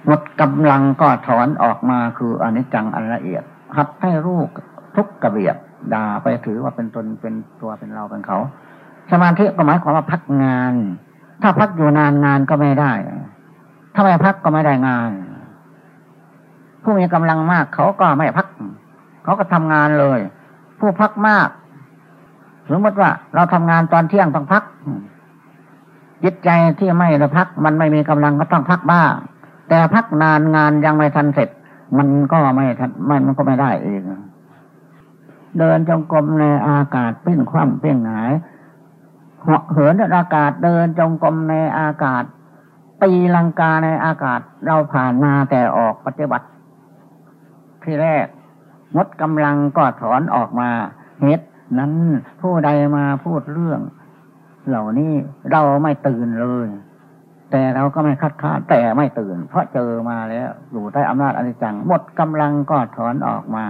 Speaker 1: หมดกำลังก็ถอนออกมาคืออนิจจังอันละเอียดหัดให้รูปทุกกระเบียดด่าไปถือว่าเป็นตนเป็นตัวเป็นเราเป็นเขา สมาธิก็หมายความว่าพักงาน ถ้าพักอยู่นานนานก็ไม่ได้ ถ้าไม่พักก็ไม่ได้งาน ผู้มีกำลังมากเขาก็ไม่พัก เขาก็ทำงานเลย ผู้พักมาก สมมติว่า เราทำงานตอนเที่ยงต้องพักจิตใจที่ไม่ได้พัก มันไม่มีกำลังก็ต้องพักบ้าง แต่พักนานงานยังไม่ทันเสร็จ มันก็ไม่ทันมันก็ไม่ได้เองเดินจงกรมในอากาศเป้นคว่ำเป้นหงายเหาะเหินในอากาศเดินจงกรมในอากาศตีลังกาในอากาศเราผ่านมาแต่ออกปฏิบัติที่แรก งดกำลังก็ถอนออกมาเหตุนั้นผู้ใดมาพูดเรื่อง เหล่านี้เราไม่ตื่นเลย แต่เราก็ไม่คัดค้านแต่ไม่ตื่น เพราะเจอมาแล้ว อยู่ใต้อำนาจอนิจจัง หมดกำลังก็ถอนออกมา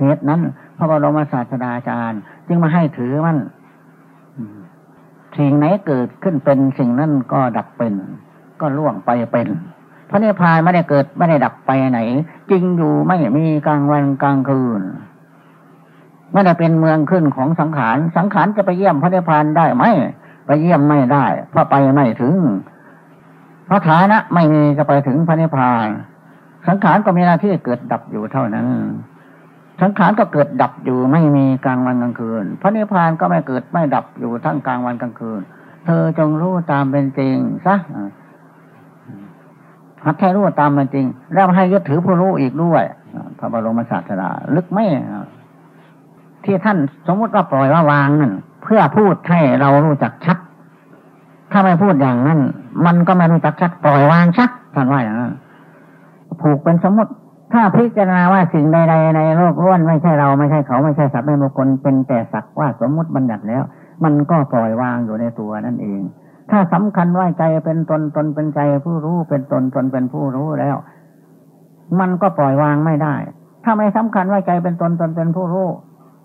Speaker 1: เหตุนั้น พระบรมศาสดาจารย์ จึงมาให้ถือมันสิ่งไหนเกิดขึ้นเป็นสิ่งนั้นก็ดับเป็น ก็ล่วงไปเป็น พระนิพพานไม่ได้เกิดไม่ได้ดับไปไหน จริงอยู่ไม่มีกลางวันกลางคืนไม่ได้เป็นเมืองขึ้นของสังขาร สังขารจะไปเยี่ยมพระนิพพานได้ไหมไปเยี่ยมไม่ได้เพราะไปไม่ถึงพระฐานะไม่มีจะไปถึงพระนิพพาน สังขารก็มีหน้าที่เกิดดับอยู่เท่านั้น สังขารก็เกิดดับอยู่ไม่มีกลางวันกลางคืน พระนิพพานก็ไม่เกิดไม่ดับอยู่ทั้งกลางวันกลางคืน เธอจงรู้ตามเป็นจริงซะ หัดให้รู้ตามเป็นจริง แล้วให้ยึดถือผู้รู้อีกด้วยพระบรมศาสดาลึกไม่ที่ท่านสมมติว่าปล่อยว่าวางนั่นเพื่อพูดให้เรารู้จักชัด ถ้าไม่พูดอย่างนั้น มันก็ไม่รู้จักชักปล่อยวางชักท่านว่าอย่างนั้นผูกเป็นสมมติ ถ้าพิจารณาว่าสิ่งใดๆในโลกล้วนไม่ใช่เราไม่ใช่เขาไม่ใช่สัตว์ไม่บุคคลเป็นแต่สักว่าสมมุติบัญญัติแล้ว มันก็ปล่อยวางอยู่ในตัวนั่นเอง ถ้าสำคัญว่าใจเป็นตนตนเป็นใจผู้รู้เป็นตนตนเป็นผู้รู้แล้ว มันก็ปล่อยวางไม่ได้ ถ้าไม่สำคัญว่าใจเป็นตนตนเป็นผู้รู้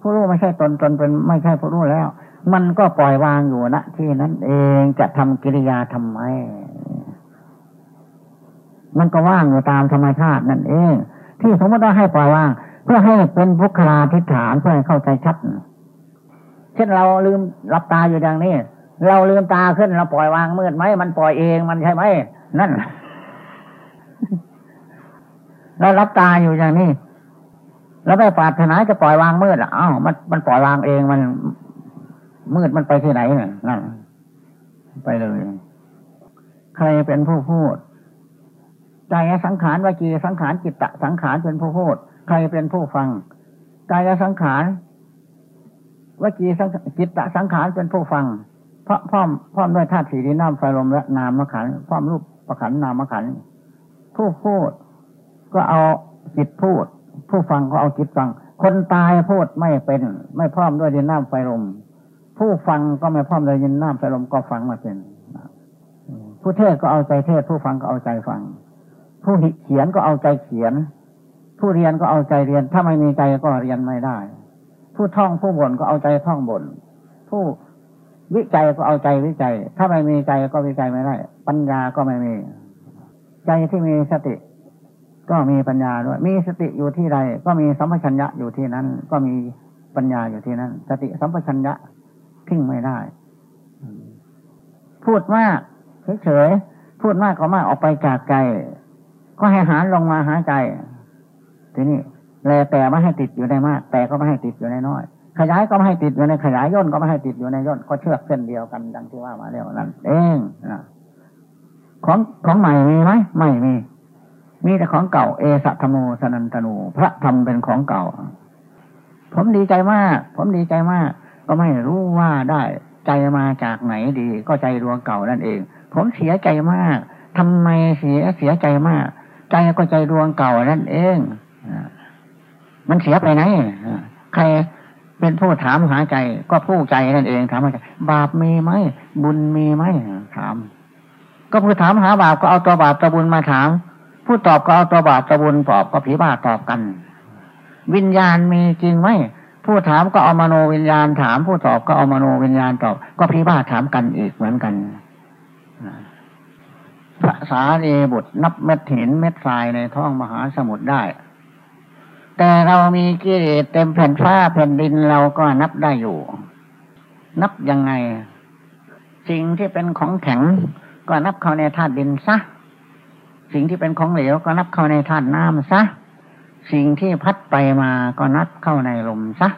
Speaker 1: ผู้รู้ไม่ใช่ตนตนเป็นไม่ใช่ผู้รู้แล้ว มันก็ปล่อยวางอยู่ณที่นั้นเองจะทำกิริยาทำไม มันก็ว่างอยู่ตามธรรมชาตินั่นเอง ที่สมมติว่าให้ปล่อยวาง เพื่อให้เป็นบุคลาธิฐานเพื่อให้เข้าใจชัดเช่นเราลืมรับตาอยู่อย่างนี้ เราลืมตาขึ้นเราปล่อยวางมืดไหมมันปล่อยเองมันใช่ไหมนั่นเรารับตาอยู่อย่างนี้แล้วไม่ปรารถนาจะปล่อยวางมืดอ้าวมันมันปล่อยวางเองมัน มืดมันไปที่ไหนเนี่ยนั่นไปเลย ใครเป็นผู้พูดใจสังขารวจีสังขารจิตตะสังขารเป็นผู้พูด ใครเป็นผู้ฟังกายสังขารวจีสังจิตตะสังขารเป็นผู้ฟัง พราะพร้อมพร้อมด้วยธาตุสี่ดินน้ำไฟลมและนามขันพร้อมรูปประขันนามขันผู้พูดก็เอาจิตพูด ผู้ฟังก็เอาจิตฟัง คนตายพูดไม่เป็น ไม่พร้อมด้วยดินน้ำไฟลมผู้ฟังก็ไม่พร้อมด้วยดินน้ำไฟลมก็ฟังมาเป็นผู้เทศก็เอาใจเทศ ผู้ฟังก็เอาใจฟัง ผู้เขียนก็เอาใจเขียน ผู้เรียนก็เอาใจเรียน ถ้าไม่มีใจก็เรียนไม่ได้ ผู้ท่องผู้บ่นก็เอาใจท่องบ่นผู้ วิจัยก็เอาใจวิจัย ถ้าไม่มีใจก็วิจัยไม่ได้ ปัญญาก็ไม่มี ใจที่มีสติ ก็มีปัญญาด้วย มีสติอยู่ที่ใด ก็มีสัมปชัญญะอยู่ที่นั้น ก็มีปัญญาอยู่ที่นั้น สติสัมปชัญญะทิ้งไม่ได้ พูดมากเฉยๆพูดมากก็มากออกไปจากใจ ก็ให้หารลงมาหาใจ ทีนี้แลแต่ไม่ให้ติดอยู่ในมาก แต่ก็ไม่ให้ติดอยู่ในน้อย ขยายก็ไม่ให้ติดอยู่ในขยายย่นก็ไม่ให้ติดอยู่ในย่นก็เชือกเส้นเดียวกันดังที่ว่ามาแล้วนั่นเองนะของของใหม่มีไหมไม่มี มีแต่ของเก่าเอสะธโมสนันตนู พระธรรมเป็นของเก่า ผมดีใจมาก ผมดีใจมาก ก็ไม่รู้ว่าได้ใจมาจากไหนดี ก็ใจดวงเก่านั่นเอง ผมเสียใจมากทำไมเสียเสียใจมาก ใจก็ใจดวงเก่านั่นเองมันเสียไปไหนใคร เป็นผู้ถามหาใจ ก็ผู้ใจนั่นเอง ถามหาใจบาปมีไหมบุญมีไหมถาม ก็ผู้ถามหาบาปก็เอาตัวบาปตัวบุญมาถาม ผู้ตอบก็เอาตัวบาปตัวบุญตอบก็ผีบ้าตอบกัน วิญญาณมีจริงไหมผู้ถามก็เอามโนวิญญาณถาม ผู้ตอบก็เอามโนวิญญาณตอบ ก็ผีบ้าถามกันอีกเหมือนกันพระสารีบุตรนับเม็ดหินเม็ดทรายในท้องมหาสมุทรได้ แต่เรามีกิเลสเต็มแผ่นฟ้าแผ่นดินเราก็นับได้อยู่ นับยังไง สิ่งที่เป็นของแข็ง ก็นับเข้าในธาตุดินซะ สิ่งที่เป็นของเหลวก็นับเข้าในธาตุน้ำซะ สิ่งที่พัดไปมาก็นับเข้าในลมซะ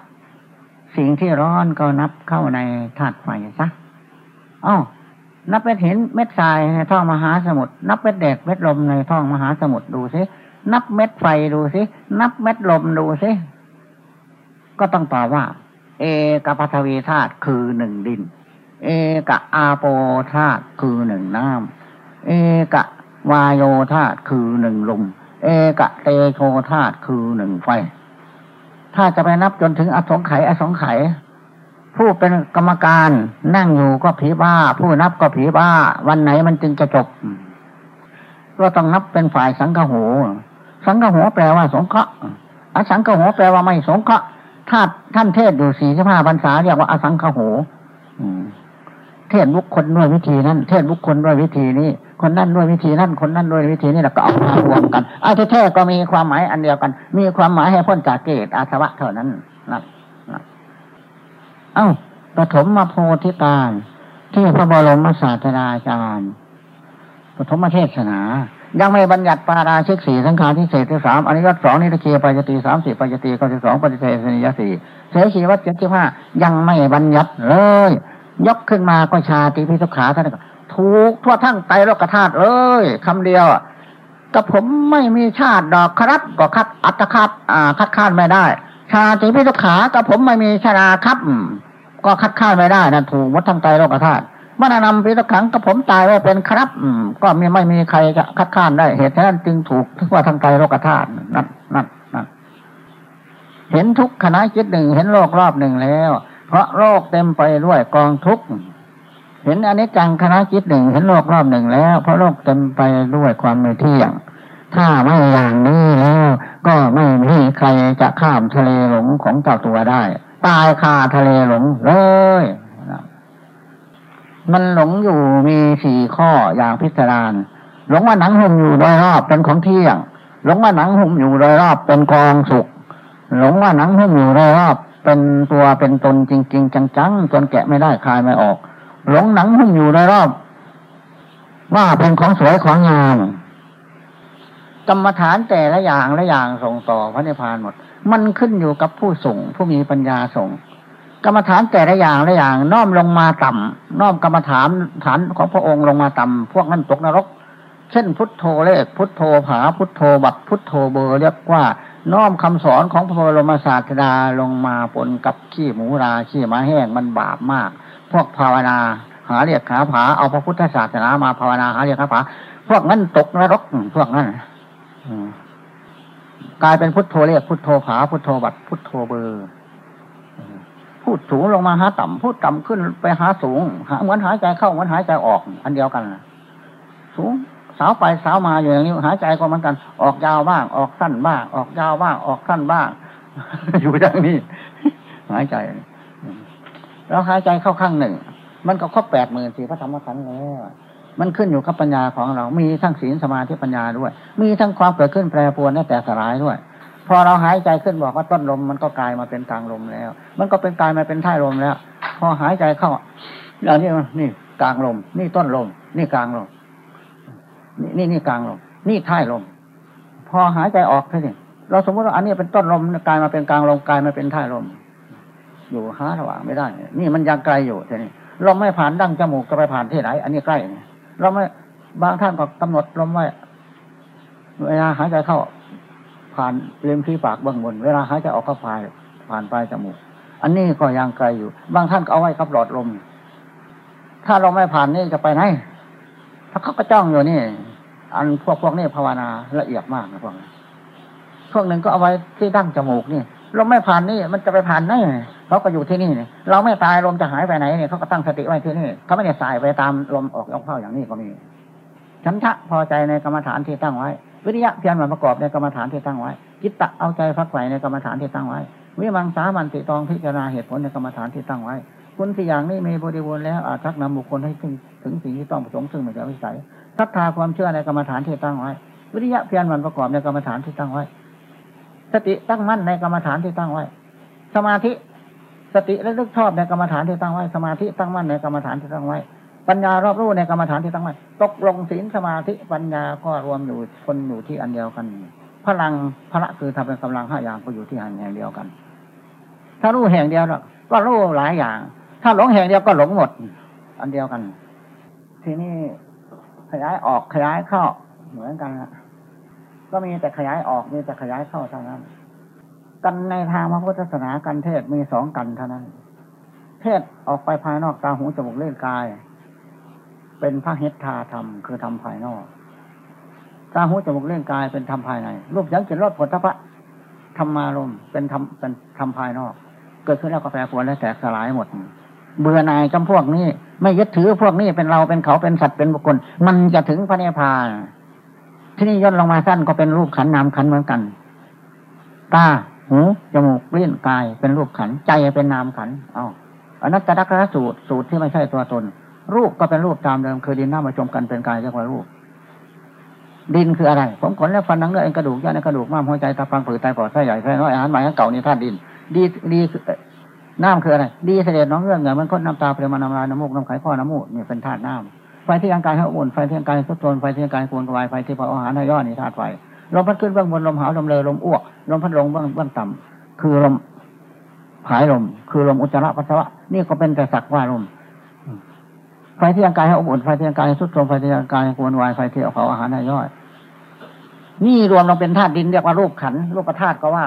Speaker 1: สิ่งที่ร้อนก็นับเข้าในธาตุไฟซะอ้านับเป็นเห็นเม็ดทรายในท้องมหาสมุทร นับเป็นแดดเม็ดลมในท้องมหาสมุทรดูซิ นับเม็ดไฟดูสิ นับเม็ดลมดูสิ ก็ต้องตอบว่า เอกปัทวีธาตุคือหนึ่งดิน เอกอาโปธาตุคือหนึ่งน้ำเอกวายโยธาตุคือหนึ่งลม เอกเตโชธาตุคือหนึ่งไฟ ถ้าจะไปนับจนถึงอสงไขยอสงไขยผู้เป็นกรรมการนั่งอยู่ก็ผีบ้า ผู้นับก็ผีบ้า วันไหนมันจึงจะจบ ก็ต้องนับเป็นฝ่ายสังฆโห สังฆโหแปลว่าสงเคราะห์อสังฆโหแปลว่าไม่สงเคราะห์ถ้าท่านเทศอยู่สี่สิบห้าพรรษาเรียกว่าอสังฆโหเทศบุคคลด้วยวิธีนั้น เทศบุคคลด้วยวิธีนี้ คนนั่นด้วยวิธีนั้น คนนั่นด้วยวิธีนี้แล้วก็เอามารวมกันอาเท่ก็มีความหมายอันเดียวกัน มีความหมายให้พ้นจากเกตอาสวะเท่านั้นนะเอ้าปฐมมาโพธิการ ที่พระบรมศาสดาจารย์ปฐมเทศนา ยังไม่บัญญัติปาราชิกสี่สังขารที่เศษที่สามอนิยตสองนิรเคียปัจติสามสี่ปัจติก็สิบสองปัจเทสนิยสี่เสขีวัตเจ็ดสิบห้ายังไม่บัญญัติเลย ยกขึ้นมาก็ชาติพิทุขาท่านก็ถูกทั่วทั้งไตโลกธาตุเลยคำเดียวกับผมไม่มีชาติดอกครับก็คัดอัตคัดอ่าคัดค้านไม่ได้ ชาติพิทุขากับผมไม่มีชราครับ ก็คัดค้านไม่ได้นะถูกวัดทั้งไตโลกธาตุ มานานำพิตขังกับผมตายไว้เป็นครับ อืม ก็ไม่ไม่มีใครจะคัดค้านได้ เหตุฉะนั้นจึงถูกว่าทางไตโลกธาตุนั่นนั่นนั่นเห็นทุกขณะจิตหนึ่งเห็นโลกรอบหนึ่งแล้ว เพราะโลกเต็มไปด้วยกองทุกข์เห็นอนิจจังคณะจิตหนึ่งเห็นโลกรอบหนึ่งแล้ว เพราะโลกเต็มไปด้วยความไม่เที่ยง ถ้าไม่อย่างนี้แล้วก็ไม่มีใครจะข้ามทะเลหลงของเจ้าตัวได้ ตายคาทะเลหลงเลย มันหลงอยู่มีสี่ข้ออย่างพิสดารหลงว่าหนังหุ้มอยู่โดยรอบเป็นของเที่ยง หลงว่าหนังหุ้มอยู่โดยรอบเป็นกองสุข หลงว่าหนังหุ้มอยู่โดยรอบเป็นตัวเป็นตนจริง ๆ จังๆจนแกะไม่ได้คลายไม่ออก หลงหนังหุ้มอยู่โดยรอบ ว่าเป็นของสวยของงามกรรมฐานแต่ละอย่างละอย่างส่งต่อพระนิพพานหมด มันขึ้นอยู่กับผู้ส่งผู้มีปัญญาส่ง กรรมฐานแต่ละอย่างละอย่าง น้อมลงมาต่ำน้อมกรรมฐานฐานของพระองค์ลงมาต่ำพวกนั้นตกนรก เช่น พุทโธเลขพุทโธผาพุทโธบัตพุทโธเบอร์เรียกว่าน้อมคำสอนของพระบรมศาสดาลงมาปนกับขี้หมูราขี้ม้าแห้งมันบาปมาก พวกภาวนาหาเรียกขาผาเอาพระพุทธศาสนามาภาวนาหาเรียกขาผาพวกนั้นตกนรกพวกนั้นกลายเป็นพุทโธเรียกพุทโธผาพุทโธบัตพุทโธเบอร์ พูดสูงลงมาหาต่ำพูดต่ำขึ้นไปหาสูงหาเหมือนหายใจเข้าเหมือนหายใจออก อันเดียวกันสูงสาวไปสาวมาอยู่อย่างนี้หายใจก็เหมือนกัน ออกยาวบ้าง ออกสั้นบ้าง ออกยาวบ้าง ออกสั้นบ้าง อยู่อย่างนี้หายใจเราหายใจเข้าข้างหนึ่ง มันก็ครบแปดหมื่นสี่พระธรรมขันธ์แล้วมันขึ้นอยู่กับปัญญาของเรา มีทั้งศีลสมาธิปัญญาด้วย มีทั้งความเกิดขึ้นแปรปรวนและแต่สลายด้วย พอเราหายใจขึ้นบอกว่าต้นลมมันก็กลายมาเป็นกลางลมแล้ว มันก็เป็นกลายมาเป็นท้ายลมแล้ว พอหายใจเข้าอย่างนี้นี่กลางลม นี่ต้นลม นี่กลางลม นี่นี่นี่กลางลม นี่ท้ายลม พอหายใจออกทีนี้เราสมมติว่าอันนี้เป็นต้นลมกลายมาเป็นกลางลมกลายมาเป็นท้ายลม อยู่หาระหว่างไม่ได้ นี่มันยังไกลอยู่ทีนี้ลมไม่ผ่านดั้งจมูกจะไปผ่านที่ไหน อันนี้ใกล้เราไม่บางท่านก็กำหนดลมไว้เวลาหายใจเข้า ผ่านเล็มที่ปากบางบน เวลาหายใจออกก็ผ่านผ่านปลายจมูก อันนี้ก็ยังไกลอยู่ บางท่านก็เอาไว้กับหลอดลม ถ้าเราไม่ผ่านนี่จะไปไหนถ้าเขาก็จ้องอยู่นี่ อันพวกพวกนี้ภาวนาละเอียดมากนะพวกนี้พวกหนึ่งก็เอาไว้ที่ดั้งจมูกนี่เราไม่ผ่านนี่มันจะไปผ่านไหนเขาก็อยู่ที่นี่เนี่ยเราไม่ตายลมจะหายไปไหนเนี่ยเขาก็ตั้งสติไว้ที่นี่เขาไม่ได้สายไปตามลมออกยกเข้าอย่างนี้ก็มีฉันทะพอใจในกรรมฐานที่ตั้งไว้ วิริยะเพียรมาประกอบในกรรมฐานที่ตั้งไว้จิตตะเอาใจพักใส่ในกรรมฐานที่ตั้งไว้วิมังสามันติตองพิจารณาเหตุผลในกรรมฐานที่ตั้งไว้ คุณที่อย่างนี้มีบริบูรณ์แล้วอาจชักนำบุคคลให้ถึงถึงสิ่งที่ต้องประสงค์ซึ่งไม่ใช่วิสัยศรัทธาความเชื่อในกรรมฐานที่ตั้งไว้ วิริยะเพียรมันประกอบในกรรมฐานที่ตั้งไว้ สติตั้งมั่นในกรรมฐานที่ตั้งไว้ สมาธิสติและลึกชอบในกรรมฐานที่ตั้งไว้ สมาธิตั้งมั่นในกรรมฐานที่ตั้งไว้ ปัญญารอบรู้ในกรรมฐานที่ตั้งไว้ตกลงศีลสมาธิปัญญาก็รวมอยู่คนอยู่ที่อันเดียวกัน พลังพระคือทำเป็นกำลังห้าอย่างก็อยู่ที่หันแห่งเดียวกัน ถ้ารู้แห่งเดียวก็รู้หลายอย่าง ถ้าหลงแห่งเดียวก็หลงหมด อันเดียวกัน ทีนี้ขยายออกขยายเข้าเหมือนกันนะก็มีแต่ขยายออกมีแต่ขยายเข้าเท่านั้น กันในทางพระพุทธศาสนากันเทศมีสองกันเท่านั้น เทศออกไปภายนอกตาหูจมูกเล่นกาย เป็นพระเฮตธาธรรมคือทำภายนอกตาหูจมูกเล่นกายเป็นทำภายในรูปยังเกิดรอดผลทพะธรรมารมเป็นทำเป็นทำภายนอก เกิดขึ้นแล้วก็แปรปรวนและแตกสลายหมด เบื่อนายจำพวกนี้ ไม่ยึดถือพวกนี้เป็นเราเป็นเขาเป็นสัตว์เป็นบุคคล มันจะถึงพระเนพานที่นี่ย่นลงมาสั้นก็เป็นรูปขันนามขันเหมือนกันตาหูจมูกเลี้ยนกายเป็นรูปขันใจเป็นนามขัน เอาอนัตตลักษณสูตรสูตรที่ไม่ใช่ตัวตน รูปก็เป็นรูปตามเดิมคือดินน้ำมาชมกันเป็นกายเรียกว่ารูป ดินคืออะไร ผมขนและฟันนังเนื้อเอ็นกระดูกย่าในกระดูกม้ามหัวใจตาฟังผือไตปอดไส้ใหญ่ไส้น้อยอาหารใหม่เก่านี่ธาตุดิน ดีดีน้ำคืออะไร ดีเสด็จน้องเรื่องเงินมันค้นน้ำตาเปรี้ยวน้ำลายน้ำมูกน้ำไข่ข้อน้ำมูกนี่เป็นธาตุน้ำไฟที่ร่างกายให้อุ่นไฟที่ร่างกายสุดโทนไฟที่ร่างกายควรกวายไฟที่พออาหารให้ย่อนี่ธาตุไฟลมพัดขึ้นเบื้องบนลมหาวลมเลอลมอ้วกลมพัดลงเบื้องเบื้องต่ำคือลมผายลม คือลมอุจจาระปัสสาวะนี่ก็เป็นแต่สักว่าลม ไฟที่ร่างกายให้อบอุ่นไฟที่ร่างกายให้สุดโทมไฟที่ร่างกายให้กวนวายไฟที่เอาเผาอาหารให้ย่อย นี่รวมลงเป็นธาตุดินเรียกว่ารูปขันรูปธาตุก็ว่า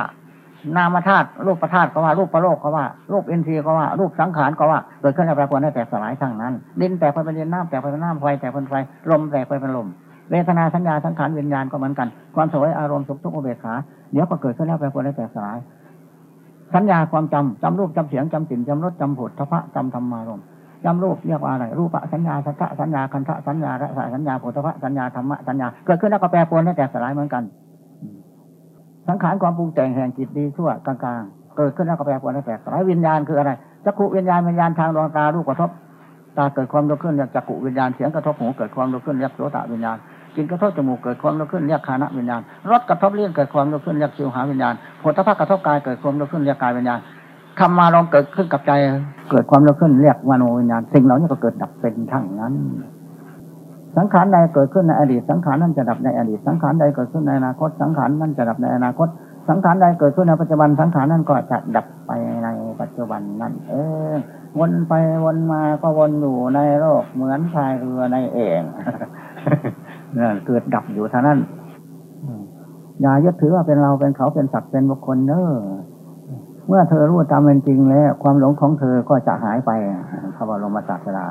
Speaker 1: นามธาตุรูปประธาตุก็ว่ารูปประโลกก็ว่า รูปอินทรีย์ก็ว่า รูปสังขารก็ว่าเกิดขึ้นในปรากฏได้แต่สลายทั้งนั้น ดินแตกไปเป็นดินน้ำแตกไปเป็นน้ำไฟแตกเป็นไฟลมแตกไปเป็นลมเวทนาสัญญาสังขารวิญญาณก็เหมือนกัน ความสวยอารมณ์สุขทุกข์อุเบกขาเดี๋ยวก็เกิดขึ้นแล้วปรากฏได้แต่สลายสัญญาความจำจำรูปจำเสียงจำกลิ่นจำรสจำผดทพะจำธรรมารม จำรูปเรียกว่าอะไรรูปสัญญาสัทธสัญญาคันธสัญญารสสัญญาโผฏฐะสัญญาธรรมะสัญญาเกิดขึ้นแล้วก็แปรปรวนได้แต่สลายเหมือนกัน สังขารความปรุงแต่งแห่งจิตดีชั่วกลางๆ เกิดขึ้นแล้วก็แปรปรวนได้แต่สลายวิญญาณคืออะไรจักขุวิญญาณวิญญาณทางดวงตารูปกระทบตาเกิดความรู้ขึ้นเรียกจักขุวิญญาณเสียงกระทบหูเกิดความรู้ขึ้นเรียกโสตวิญญาณกินกระทบจมูกเกิดความรู้ขึ้นเรียกคานะวิญญาณรสกระทบเลี้ยงเกิดความรู้ขึ้นเรียกชิวหาวิญญาณผฏฐะกระทบกายเกิดความรู้ขึ้นเรียกกายวิญญาณ คำมาลองเกิดขึ้นกับใจ เกิดความรู้ขึ้นเรียกมโนวิญญาณสิ่งเหล่านี้ก็เกิดดับเป็นทั้งนั้น สังขารใดเกิดขึ้นในอดีต สังขารนั้นจะดับในอดีต สังขารใดเกิดขึ้นในอนาคต สังขารนั้นจะดับในอนาคต สังขารใดเกิดขึ้นในปัจจุบัน สังขารนั้นก็จะดับไปในปัจจุบันนั่นเองวนไปวนมาก็วนอยู่ในโลกเหมือนพายเรือในเองนั่เกิดดับอยู่เท่านั้นอย่ายึดถือว่าเป็นเราเป็นเขาเป็นสัตว์เป็นบุคคลเนอ เมื่อเธอรู้ตามเป็นจริงแล้ว ความหลงของเธอก็จะหายไปพระบรมศาสดา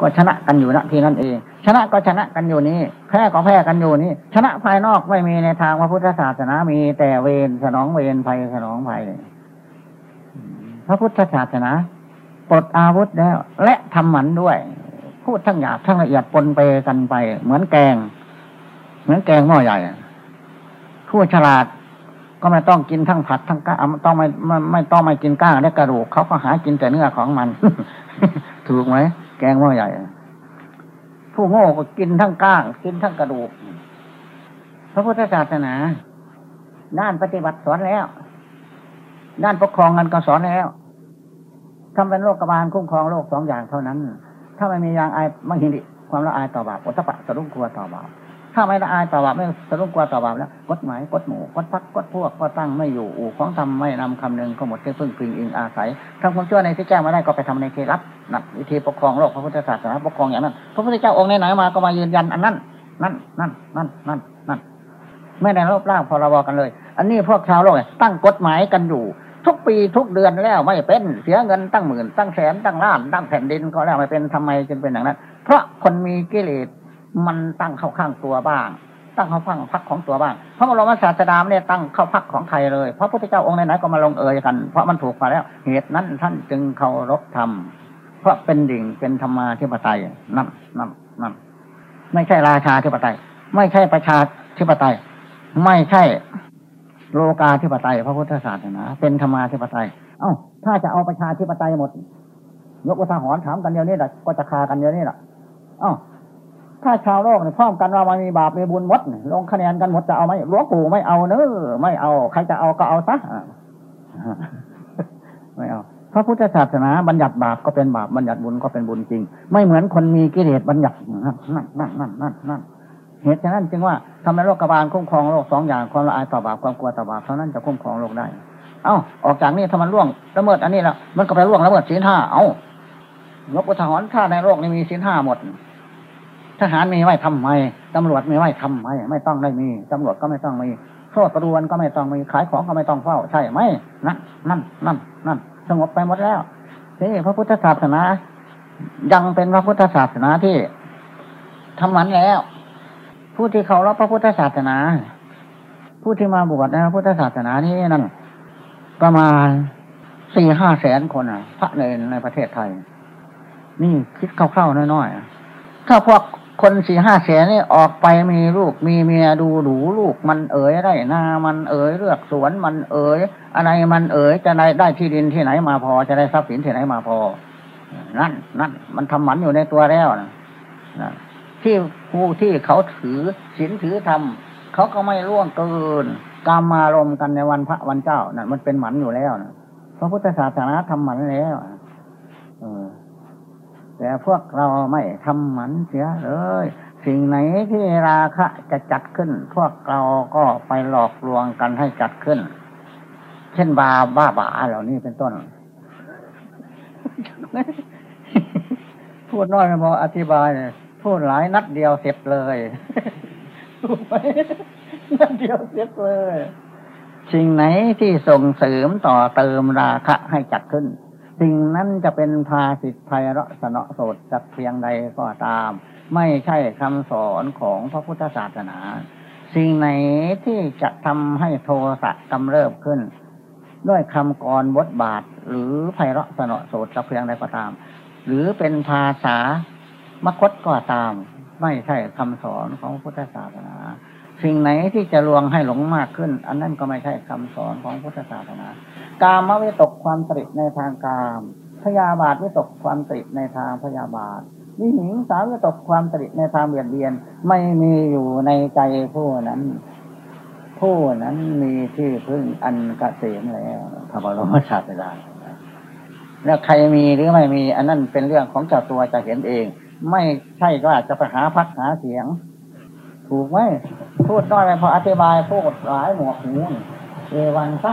Speaker 1: ก็ชนะกันอยู่ณที่นั่นเอง ชนะก็ชนะกันอยู่นี้แพ้ก็แพ้กันอยู่นี้ชนะภายนอกไม่มีในทางพระพุทธศาสนามีแต่เวรสนองเวรภัยสนองภัยพระพุทธศาสนาปลดอาวุธแล้ว และทำหมันด้วย พูดทั้งหยาบทั้งละเอียดปนไปกันไป เหมือนแกง เหมือนแกงหม้อใหญ่ผู้ฉลาด ก็ไม่ต้องกินทั้งผัดทั้งก้าต้องไม่ไม่ไม่ต้องไม่กินก้างและกระดูกเขาก็หากินแต่เนื้อของมัน ถูกไหมแกงหม้อใหญ่ ผู้โง่ก็กินทั้งก้าง กินทั้งกระดูก พระพุทธศาสนา ด้านปฏิบัติสอนแล้ว ด้านปกครองกันก็สอนแล้วทำเป็นโรคกบาลคุ้มครองโรคสองอย่างเท่านั้น ถ้าไม่มียางอายมังหิริความละอายต่อบาปอุตปะสะดุ้งกลัวต่อบาป ถ้าไม่ละอายต่อบาปไม่สะดุ้งกลัวต่อบาปแล้วกฎหมายกฎหมู่กฎพักกฎพวกก็ตั้งไม่อยู่อู่ของทำไม่นำคำนึงก็หมดที่พึ่งพิงอิงอาศัยทำความชั่วในที่แจ้งมาได้ก็ไปทำในที่รับนักวิธีปกครองโลกพระพุทธศาสนาปกครองอย่างนั้นพระพุทธเจ้าองค์ไหนๆมาก็มายืนยันอันนั้นนั่นนั่นนั่นนั่นนั่นไม่ได้ลบล้างพรบกันเลย อันนี้พวกชาวโลกตั้งกฎหมายกันอยู่ ทุกปีทุกเดือนแล้วไม่เป็นเสียเงินตั้งหมื่นตั้งแสนตั้งล้านตั้งแผ่นดินก็แล้วไม่เป็นทำไมจึงเป็นอย่างนั้น เพราะคนมีกิเลส มันตั้งเข้าข้างตัวบ้าง ตั้งเข้าพังพักของตัวบ้างพระบรมศาสดาเนี่ยตั้งเข้าพักของใครเลยพระพุทธเจ้าองค์ไหนๆก็มาลงเอยกัน เพราะมันถูกมาแล้ว เหตุนั้นท่านจึงเคารพธรรมเพราะเป็นดิ่งเป็นธรรมาธิปไตยนั่นนั่นนั่นไม่ใช่ราชาธิปไตย ไม่ใช่ประชาธิปไตย ไม่ใช่โลกาธิปไตย พระพุทธศาสนาเป็นธรรมาธิปไตย เอ้า ถ้าจะเอาประชาธิปไตยหมด ยกอุทาหรณ์ถามกันเดียวนี้แหละก็จะคากันเดียวนี้แหละเอ้า ถ้าชาวโลกเนี่ยพร้อมกันว่ามันมีบาปมีบุญหมดลงคะแนนกันหมดจะเอาไหมหลวงปู่ไม่เอาเนอไม่เอา ใครจะเอาก็เอาซะไม่เอาพระพุทธศาสนาบัญญัติบาปก็เป็นบาปบัญญัติบุญก็เป็นบุญจริง ไม่เหมือนคนมีกิเลสบัญญัตินั่นนั่นนั่นนั่นนั่นเหตุฉะนั้นจึงว่าทำให้โลกบาลคุ้มครองโลกสองอย่างความละอายต่อบาปความกลัวต่อบาปเท่านั้นจะคุ้มครองโลกได้ เอ้าออกจากนี้ถ้ามันล่วงละเมิดอันนี้แล้วมันก็ไปล่วงละเมิดศีลห้าเอ้ายกอุทาหรณ์ถ้าในโลกนี้มีศีลห้าหมด ทหารมีไว้ทำไมตำรวจมีไว้ทำไมไม่ต้องได้มีตำรวจก็ไม่ต้องมีโทษประดวนก็ไม่ต้องมีขายของก็ไม่ต้องเฝ้า ใช่ไหมนั่นนั่นนั่นนั่นสงบไปหมดแล้วที่พระพุทธศาสนา ยังเป็นพระพุทธศาสนาที่ทำมันแล้ว ผู้ที่เขารับพระพุทธศาสนา ผู้ที่มาบวชในพระพุทธศาสนานี้นั่นประมาณสี่ห้าแสนคนอะพระในในประเทศไทย นี่คิดคร่าวๆน้อยๆถ้าพวก คนสี่ห้าแสนนี่ออกไปมีลูกมีเมียดูหรูลูกมันเอ๋ยได้นามันเอ๋ยเลือกสวนมันเอ๋ยอะไรมันเอ๋ยจะได้ได้ที่ดินที่ไหนมาพอจะได้ทรัพย์สินที่ไหนมาพอ นั่นนั่นมันทำหมันอยู่ในตัวแล้วนะที่ผู้ที่เขาถือศีลถือธรรมเขาก็ไม่ล่วงเกินกามารมกันในวันพระวันเจ้านั่นมันเป็นหมันอยู่แล้วนะพระพุทธศาสนาทำหมันแล้วเออ แต่พวกเราไม่ทำหมันเสียเลย สิ่งไหนที่ราคะจะจัดขึ้น พวกเราก็ไปหลอกลวงกันให้จัดขึ้น เช่นบาบ้าบาเหล่านี้เป็นต้น พูดน้อยไม่พออธิบายพูดหลายนัดเดียวเสร็จเลยถูกไหมนัดเดียวเสร็จเลย สิ่งไหนที่ส่งเสริมต่อเติมราคะให้จัดขึ้น สิ่งนั้นจะเป็นภาสิทธิไพเราะสนสดสักเพียงใดก็ตาม ไม่ใช่คำสอนของพระพุทธศาสนา สิ่งไหนที่จะทำให้โทสะกำเริบขึ้น ด้วยคำกรบทบาท หรือไพเราะสนสดสักเพียงใดก็ตาม หรือเป็นภาษามคตก็ตาม ไม่ใช่คำสอนของพุทธศาสนาสิ่งไหนที่จะลวงให้หลงมากขึ้น อันนั้นก็ไม่ใช่คำสอนของพุทธศาสนา กามวิตกความตริในทางกาม พยาบาทวิตกความตริในทางพยาบาทวิหิงสาวิตกความตริในทางเบียดเบียน ไม่มีอยู่ในใจผู้นั้น ผู้นั้นมีที่พึ่งอันกเกษมแล้วพระบรมศาสดาแล้วใครมีหรือไม่มี อันนั้นเป็นเรื่องของเจ้าตัวจะเห็นเอง ไม่ใช่ก็อาจจะไปหาพักหาเสียง ถูกไหมพูดน้อยไปพออธิบายพูดหลายหมวกหูเอวังซะ